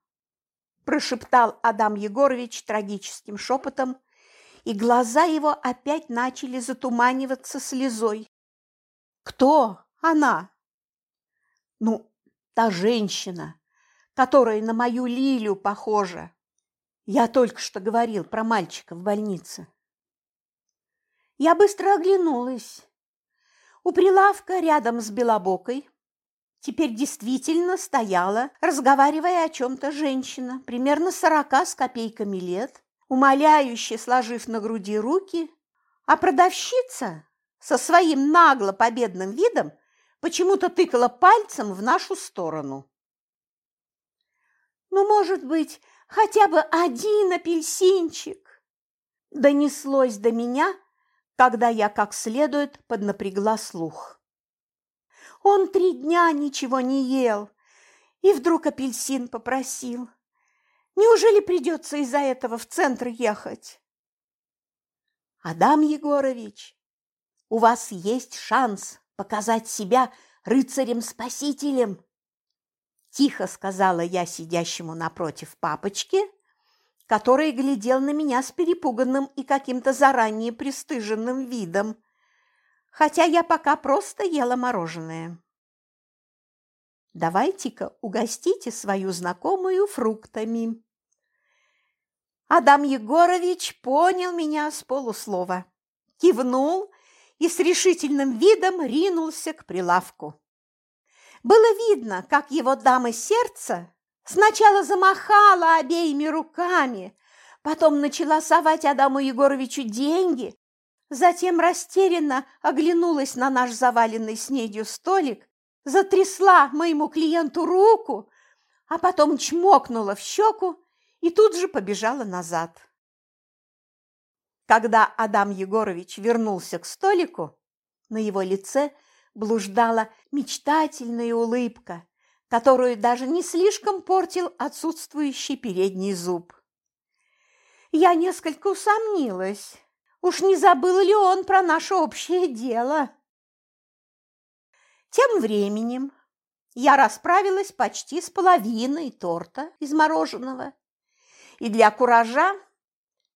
прошептал Адам Егорович трагическим шепотом, и глаза его опять начали затуманиваться слезой. Кто она? Ну, та женщина, которая на мою Лилю похожа. Я только что говорил про мальчика в больнице. Я быстро оглянулась. У прилавка рядом с Белобокой теперь действительно стояла, разговаривая о чем-то женщина, примерно сорока с копейками лет, умоляюще сложив на груди руки, а продавщица со своим нагло-победным видом почему-то тыкала пальцем в нашу сторону. «Ну, может быть, хотя бы один апельсинчик?» Донеслось до меня когда я как следует поднапрягла слух. Он три дня ничего не ел, и вдруг апельсин попросил. Неужели придется из-за этого в центр ехать? Адам Егорович, у вас есть шанс показать себя рыцарем-спасителем, тихо сказала я сидящему напротив папочки, который глядел на меня с перепуганным и каким-то заранее пристыженным видом, хотя я пока просто ела мороженое. Давайте-ка угостите свою знакомую фруктами. Адам Егорович понял меня с полуслова, кивнул и с решительным видом ринулся к прилавку. Было видно, как его дама сердца Сначала замахала обеими руками, потом начала совать Адаму Егоровичу деньги, затем растерянно оглянулась на наш заваленный снедью столик, затрясла моему клиенту руку, а потом чмокнула в щеку и тут же побежала назад. Когда Адам Егорович вернулся к столику, на его лице блуждала мечтательная улыбка, которую даже не слишком портил отсутствующий передний зуб. Я несколько усомнилась, уж не забыл ли он про наше общее дело. Тем временем я расправилась почти с половиной торта из мороженого и для куража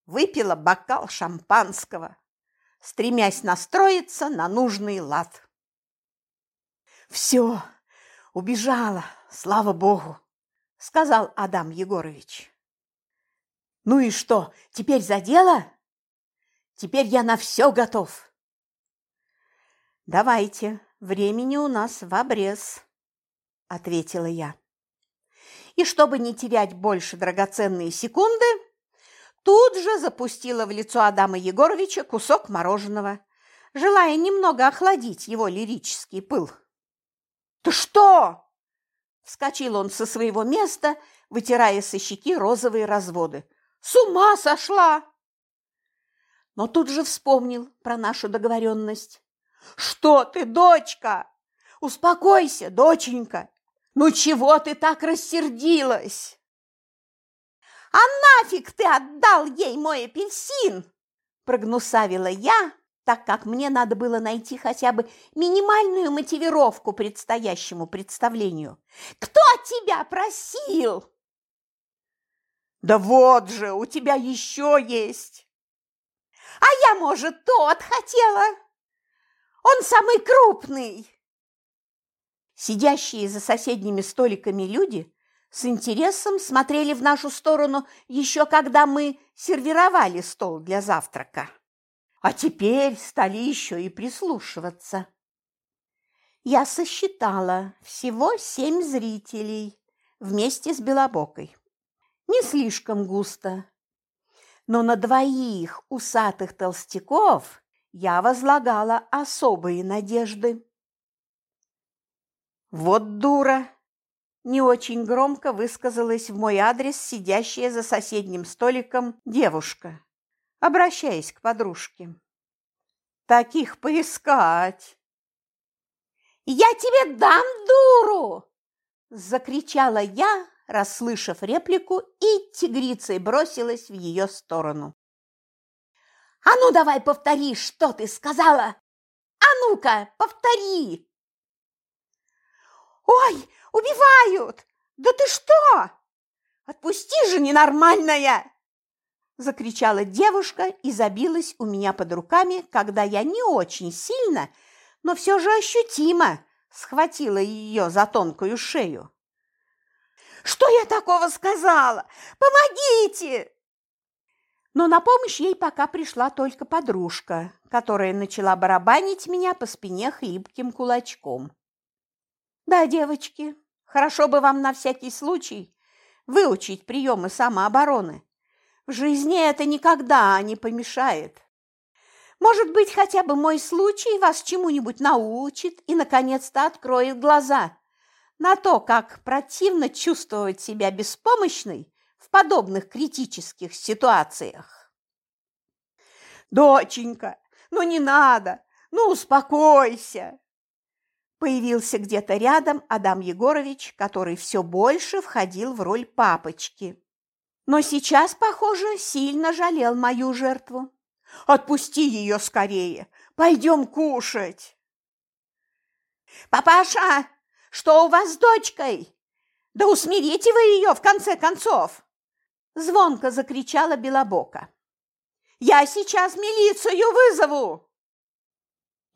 выпила бокал шампанского, стремясь настроиться на нужный лад. «Все, убежала, слава богу», – сказал Адам Егорович. «Ну и что, теперь за дело? Теперь я на все готов». «Давайте, времени у нас в обрез», – ответила я. И чтобы не терять больше драгоценные секунды, тут же запустила в лицо Адама Егоровича кусок мороженого, желая немного охладить его лирический пыл. «Ты что?» – вскочил он со своего места, вытирая со щеки розовые разводы. «С ума сошла!» Но тут же вспомнил про нашу договоренность. «Что ты, дочка? Успокойся, доченька! Ну чего ты так рассердилась?» «А нафиг ты отдал ей мой апельсин?» Прогнусавила я, так как мне надо было найти хотя бы минимальную мотивировку предстоящему представлению. «Кто тебя просил?» «Да вот же, у тебя еще есть!» «А я, может, тот хотела? Он самый крупный!» Сидящие за соседними столиками люди с интересом смотрели в нашу сторону еще когда мы сервировали стол для завтрака. А теперь стали еще и прислушиваться. Я сосчитала всего семь зрителей вместе с Белобокой. Не слишком густо, но на двоих усатых толстяков я возлагала особые надежды. Вот дура! Не очень громко высказалась в мой адрес сидящая за соседним столиком девушка, обращаясь к подружке. «Таких поискать!» «Я тебе дам дуру!» – закричала я, расслышав реплику, и тигрицей бросилась в ее сторону. «А ну давай повтори, что ты сказала! А ну-ка, повтори!» «Ой, убивают! Да ты что? Отпусти же, ненормальная!» Закричала девушка и забилась у меня под руками, когда я не очень сильно, но все же ощутимо схватила ее за тонкую шею. «Что я такого сказала? Помогите!» Но на помощь ей пока пришла только подружка, которая начала барабанить меня по спине хлипким кулачком. Да, девочки, хорошо бы вам на всякий случай выучить приемы самообороны. В жизни это никогда не помешает. Может быть, хотя бы мой случай вас чему-нибудь научит и, наконец-то, откроет глаза на то, как противно чувствовать себя беспомощной в подобных критических ситуациях. «Доченька, ну не надо, ну успокойся!» Появился где-то рядом Адам Егорович, который все больше входил в роль папочки. Но сейчас, похоже, сильно жалел мою жертву. «Отпусти ее скорее! Пойдем кушать!» «Папаша, что у вас с дочкой? Да усмирите вы ее, в конце концов!» Звонко закричала Белобока. «Я сейчас милицию вызову!»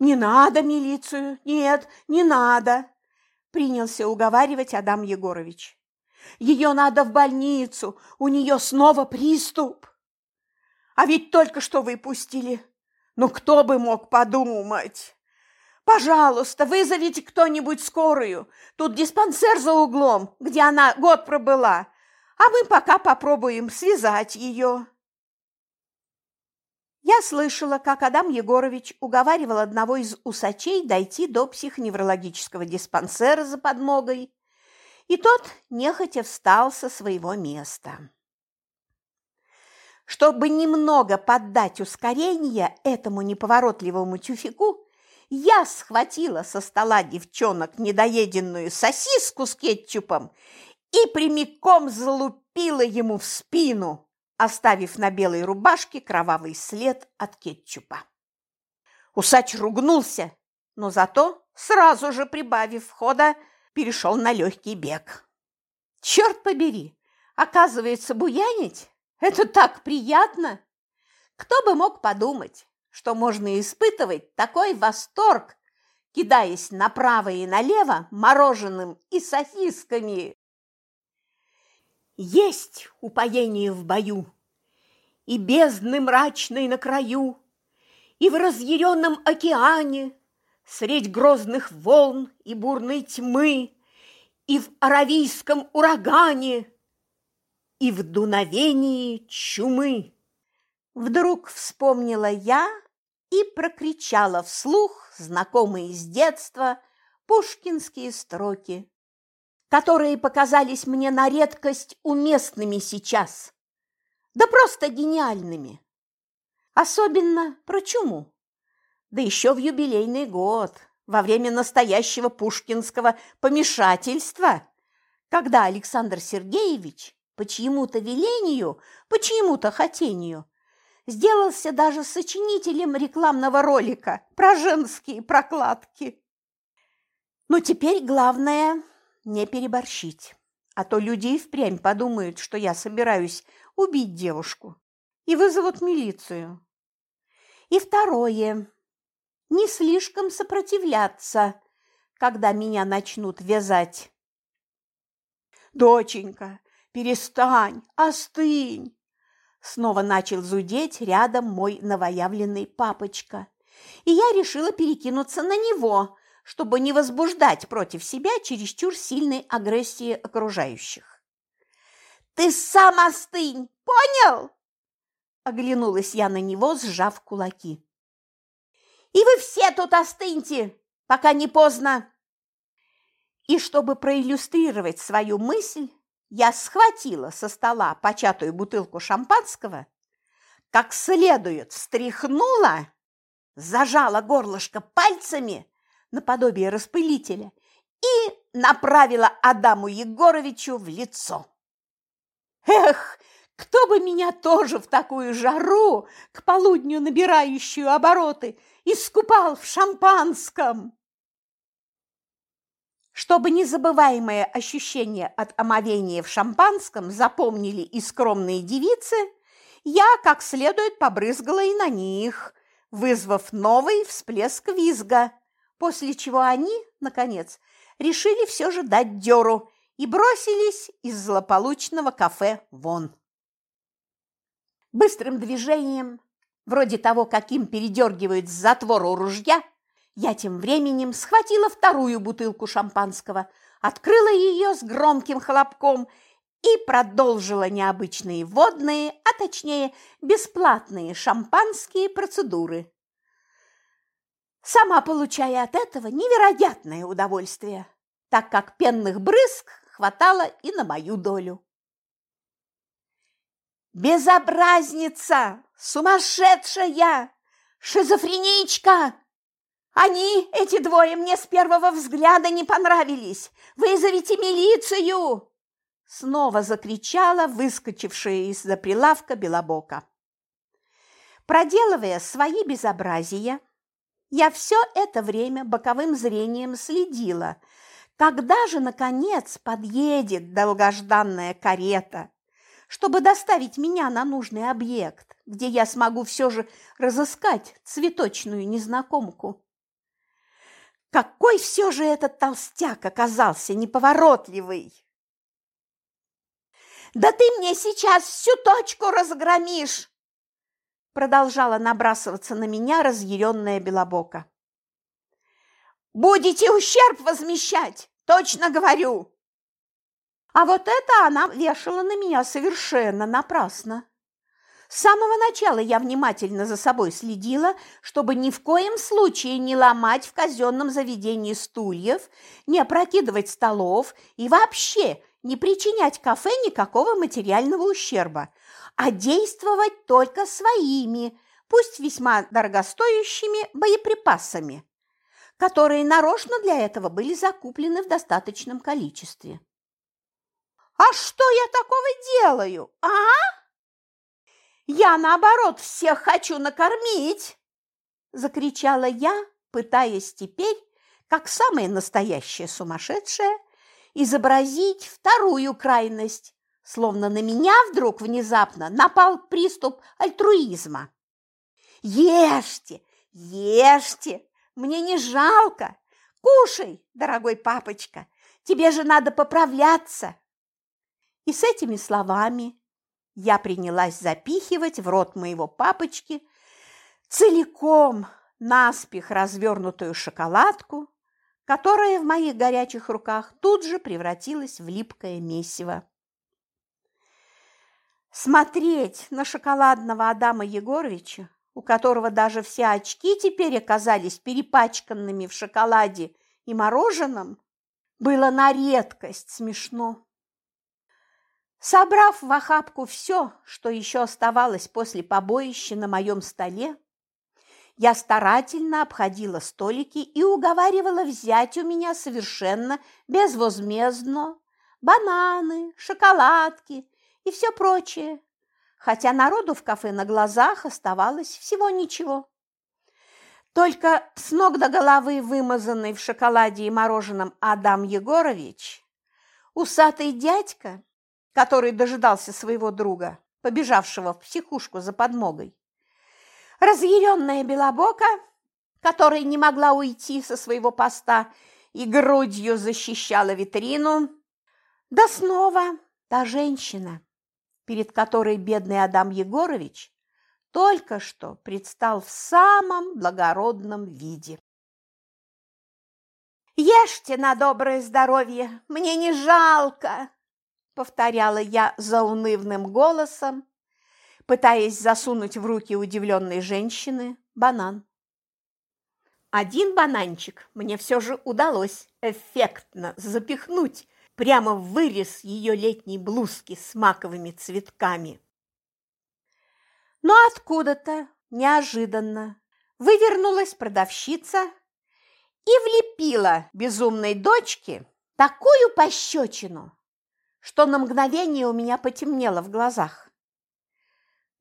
«Не надо милицию! Нет, не надо!» – принялся уговаривать Адам Егорович. «Ее надо в больницу, у нее снова приступ!» «А ведь только что выпустили! Ну кто бы мог подумать!» «Пожалуйста, вызовите кто-нибудь скорую. Тут диспансер за углом, где она год пробыла, а мы пока попробуем связать ее». Я слышала, как Адам Егорович уговаривал одного из усачей дойти до психоневрологического диспансера за подмогой, и тот нехотя встал со своего места. Чтобы немного поддать ускорение этому неповоротливому тюфику, я схватила со стола девчонок недоеденную сосиску с кетчупом и прямиком залупила ему в спину, оставив на белой рубашке кровавый след от кетчупа. Усач ругнулся, но зато, сразу же прибавив хода, перешел на легкий бег. Черт побери, оказывается, буянить – это так приятно! Кто бы мог подумать, что можно испытывать такой восторг, кидаясь направо и налево мороженым и сосисками. Есть упоение в бою, и бездны мрачной на краю, и в разъяренном океане, средь грозных волн и бурной тьмы, и в аравийском урагане, и в дуновении чумы. Вдруг вспомнила я и прокричала вслух знакомые с детства пушкинские строки, которые показались мне на редкость уместными сейчас, да просто гениальными. Особенно про чуму, да еще в юбилейный год, во время настоящего пушкинского помешательства, когда Александр Сергеевич по чьему-то велению, по чьему-то хотению сделался даже сочинителем рекламного ролика про женские прокладки. Но теперь главное не переборщить, а то люди и впрямь подумают, что я собираюсь убить девушку и вызовут милицию. И второе – не слишком сопротивляться, когда меня начнут вязать. «Доченька, перестань, остынь!» Снова начал зудеть рядом мой новоявленный папочка. И я решила перекинуться на него, чтобы не возбуждать против себя чересчур сильной агрессии окружающих. «Ты сам остынь, понял?» Оглянулась я на него, сжав кулаки. «И вы все тут остыньте, пока не поздно!» И чтобы проиллюстрировать свою мысль, я схватила со стола початую бутылку шампанского, как следует встряхнула, зажала горлышко пальцами наподобие распылителя и направила Адаму Егоровичу в лицо. Эх, кто бы меня тоже в такую жару, к полудню набирающую обороты, искупал в шампанском! Чтобы незабываемое ощущение от омовения в шампанском запомнили и скромные девицы, я как следует побрызгала и на них, вызвав новый всплеск визга, после чего они, наконец, решили все же дать дёру и бросились из злополучного кафе вон. Быстрым движением, вроде того, каким передергивают с затвора у ружья, я тем временем схватила вторую бутылку шампанского, открыла ее с громким хлопком и продолжила необычные водные, а точнее бесплатные шампанские процедуры. Сама получая от этого невероятное удовольствие, так как пенных брызг хватало и на мою долю. «Безобразница! Сумасшедшая! Шизофреничка!» Они, эти двое, мне с первого взгляда не понравились. Вызовите милицию!» Снова закричала выскочившая из-за прилавка Белобока. Проделывая свои безобразия, я все это время боковым зрением следила, когда же, наконец, подъедет долгожданная карета, чтобы доставить меня на нужный объект, где я смогу все же разыскать цветочную незнакомку. Какой все же этот толстяк оказался неповоротливый! «Да ты мне сейчас всю точку разгромишь!» Продолжала набрасываться на меня разъяренная Белобока. «Будете ущерб возмещать, точно говорю!» А вот это она вешала на меня совершенно напрасно. С самого начала я внимательно за собой следила, чтобы ни в коем случае не ломать в казенном заведении стульев, не опрокидывать столов и вообще не причинять кафе никакого материального ущерба, а действовать только своими, пусть весьма дорогостоящими боеприпасами, которые нарочно для этого были закуплены в достаточном количестве. «А что я такого делаю, а? Я, наоборот, всех хочу накормить!» – закричала я, пытаясь теперь, как самая настоящая сумасшедшая, изобразить вторую крайность, словно на меня вдруг внезапно напал приступ альтруизма. «Ешьте, ешьте, мне не жалко. Кушай, дорогой папочка, тебе же надо поправляться». И с этими словами я принялась запихивать в рот моего папочки целиком наспех развернутую шоколадку, которая в моих горячих руках тут же превратилась в липкое месиво. Смотреть на шоколадного Адама Егоровича, у которого даже все очки теперь оказались перепачканными в шоколаде и мороженом, было на редкость смешно. Собрав в охапку все, что еще оставалось после побоища на моем столе, я старательно обходила столики и уговаривала взять у меня совершенно безвозмездно бананы, шоколадки и все прочее, хотя народу в кафе на глазах оставалось всего ничего. Только с ног до головы вымазанный в шоколаде и мороженом Адам Егорович, усатый дядька, который дожидался своего друга, побежавшего в психушку за подмогой, Разъяренная Белобока, которая не могла уйти со своего поста и грудью защищала витрину, да снова та женщина, перед которой бедный Адам Егорович только что предстал в самом благородном виде. «Ешьте на доброе здоровье, мне не жалко!» – повторяла я заунывным голосом, пытаясь засунуть в руки удивленной женщины банан. Один бананчик мне все же удалось эффектно запихнуть прямо в вырез ее летней блузки с маковыми цветками. Но откуда-то, неожиданно, вывернулась продавщица и влепила безумной дочке такую пощечину, что на мгновение у меня потемнело в глазах.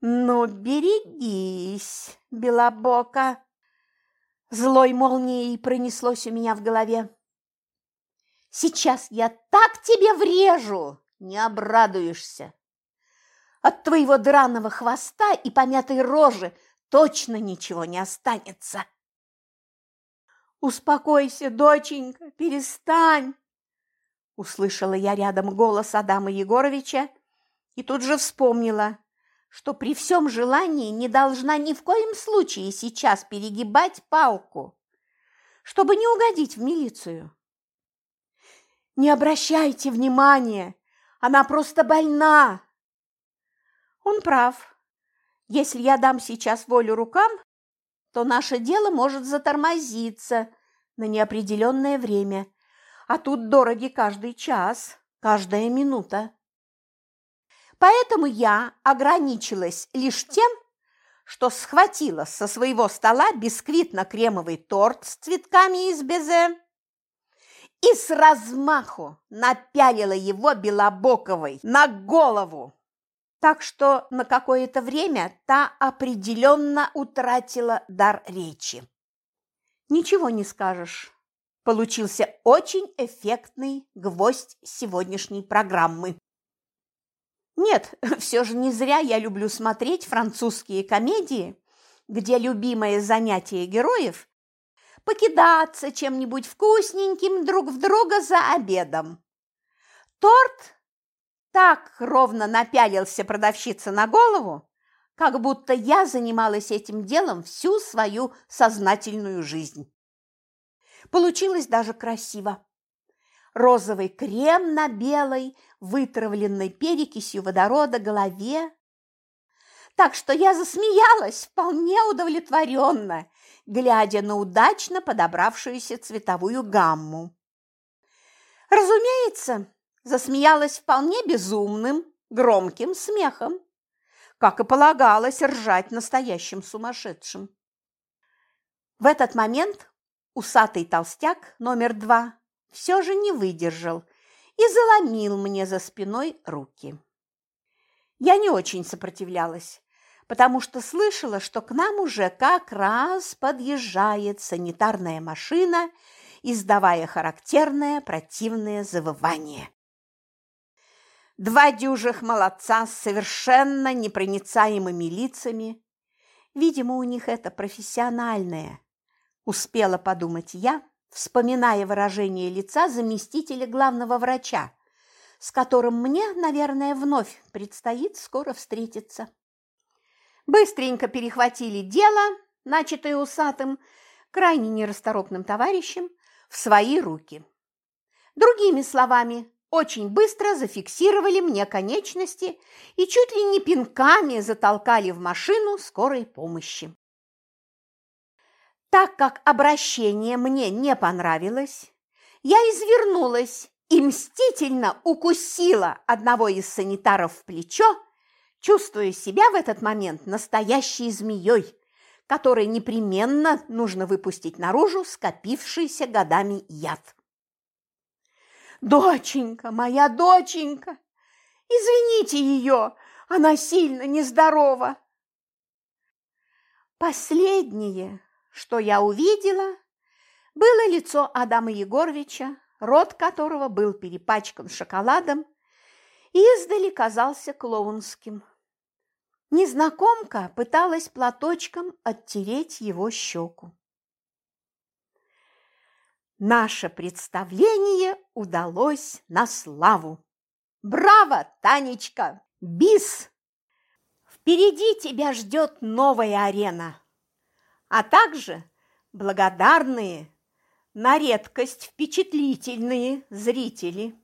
«Ну, берегись, Белобока!» Злой молнией пронеслось у меня в голове. «Сейчас я так тебе врежу, не обрадуешься! От твоего драного хвоста и помятой рожи точно ничего не останется!» «Успокойся, доченька, перестань!» Услышала я рядом голос Адама Егоровича и тут же вспомнила, что при всем желании не должна ни в коем случае сейчас перегибать палку, чтобы не угодить в милицию. Не обращайте внимания, она просто больна. Он прав. Если я дам сейчас волю рукам, то наше дело может затормозиться на неопределенное время, а тут дороги каждый час, каждая минута. Поэтому я ограничилась лишь тем, что схватила со своего стола бисквитно-кремовый торт с цветками из безе и с размаху напялила его Белобоковой на голову. Так что на какое-то время та определенно утратила дар речи. Ничего не скажешь. Получился очень эффектный гвоздь сегодняшней программы. Нет, все же не зря я люблю смотреть французские комедии, где любимое занятие героев – покидаться чем-нибудь вкусненьким друг в друга за обедом. Торт так ровно напялился продавщица на голову, как будто я занималась этим делом всю свою сознательную жизнь. Получилось даже красиво розовый крем на белой, вытравленной перекисью водорода голове. Так что я засмеялась вполне удовлетворенно, глядя на удачно подобравшуюся цветовую гамму. Разумеется, засмеялась вполне безумным, громким смехом, как и полагалось ржать настоящим сумасшедшим. В этот момент усатый толстяк номер два все же не выдержал и заломил мне за спиной руки. Я не очень сопротивлялась, потому что слышала, что к нам уже как раз подъезжает санитарная машина, издавая характерное противное завывание. Два дюжих молодца с совершенно непроницаемыми лицами. Видимо, у них это профессиональное, успела подумать я, вспоминая выражение лица заместителя главного врача, с которым мне, наверное, вновь предстоит скоро встретиться. Быстренько перехватили дело, начатое усатым, крайне нерасторопным товарищем, в свои руки. Другими словами, очень быстро зафиксировали мне конечности и чуть ли не пинками затолкали в машину скорой помощи. Так как обращение мне не понравилось, я извернулась и мстительно укусила одного из санитаров в плечо, чувствуя себя в этот момент настоящей змеей, которой непременно нужно выпустить наружу скопившийся годами яд. «Доченька, моя доченька! Извините ее, она сильно нездорова!» Последнее, что я увидела, было лицо Адама Егоровича, рот которого был перепачкан шоколадом издали казался клоунским. Незнакомка пыталась платочком оттереть его щеку. Наше представление удалось на славу. Браво, Танечка! Бис! Впереди тебя ждет новая арена, а также благодарные, на редкость впечатлительные зрители.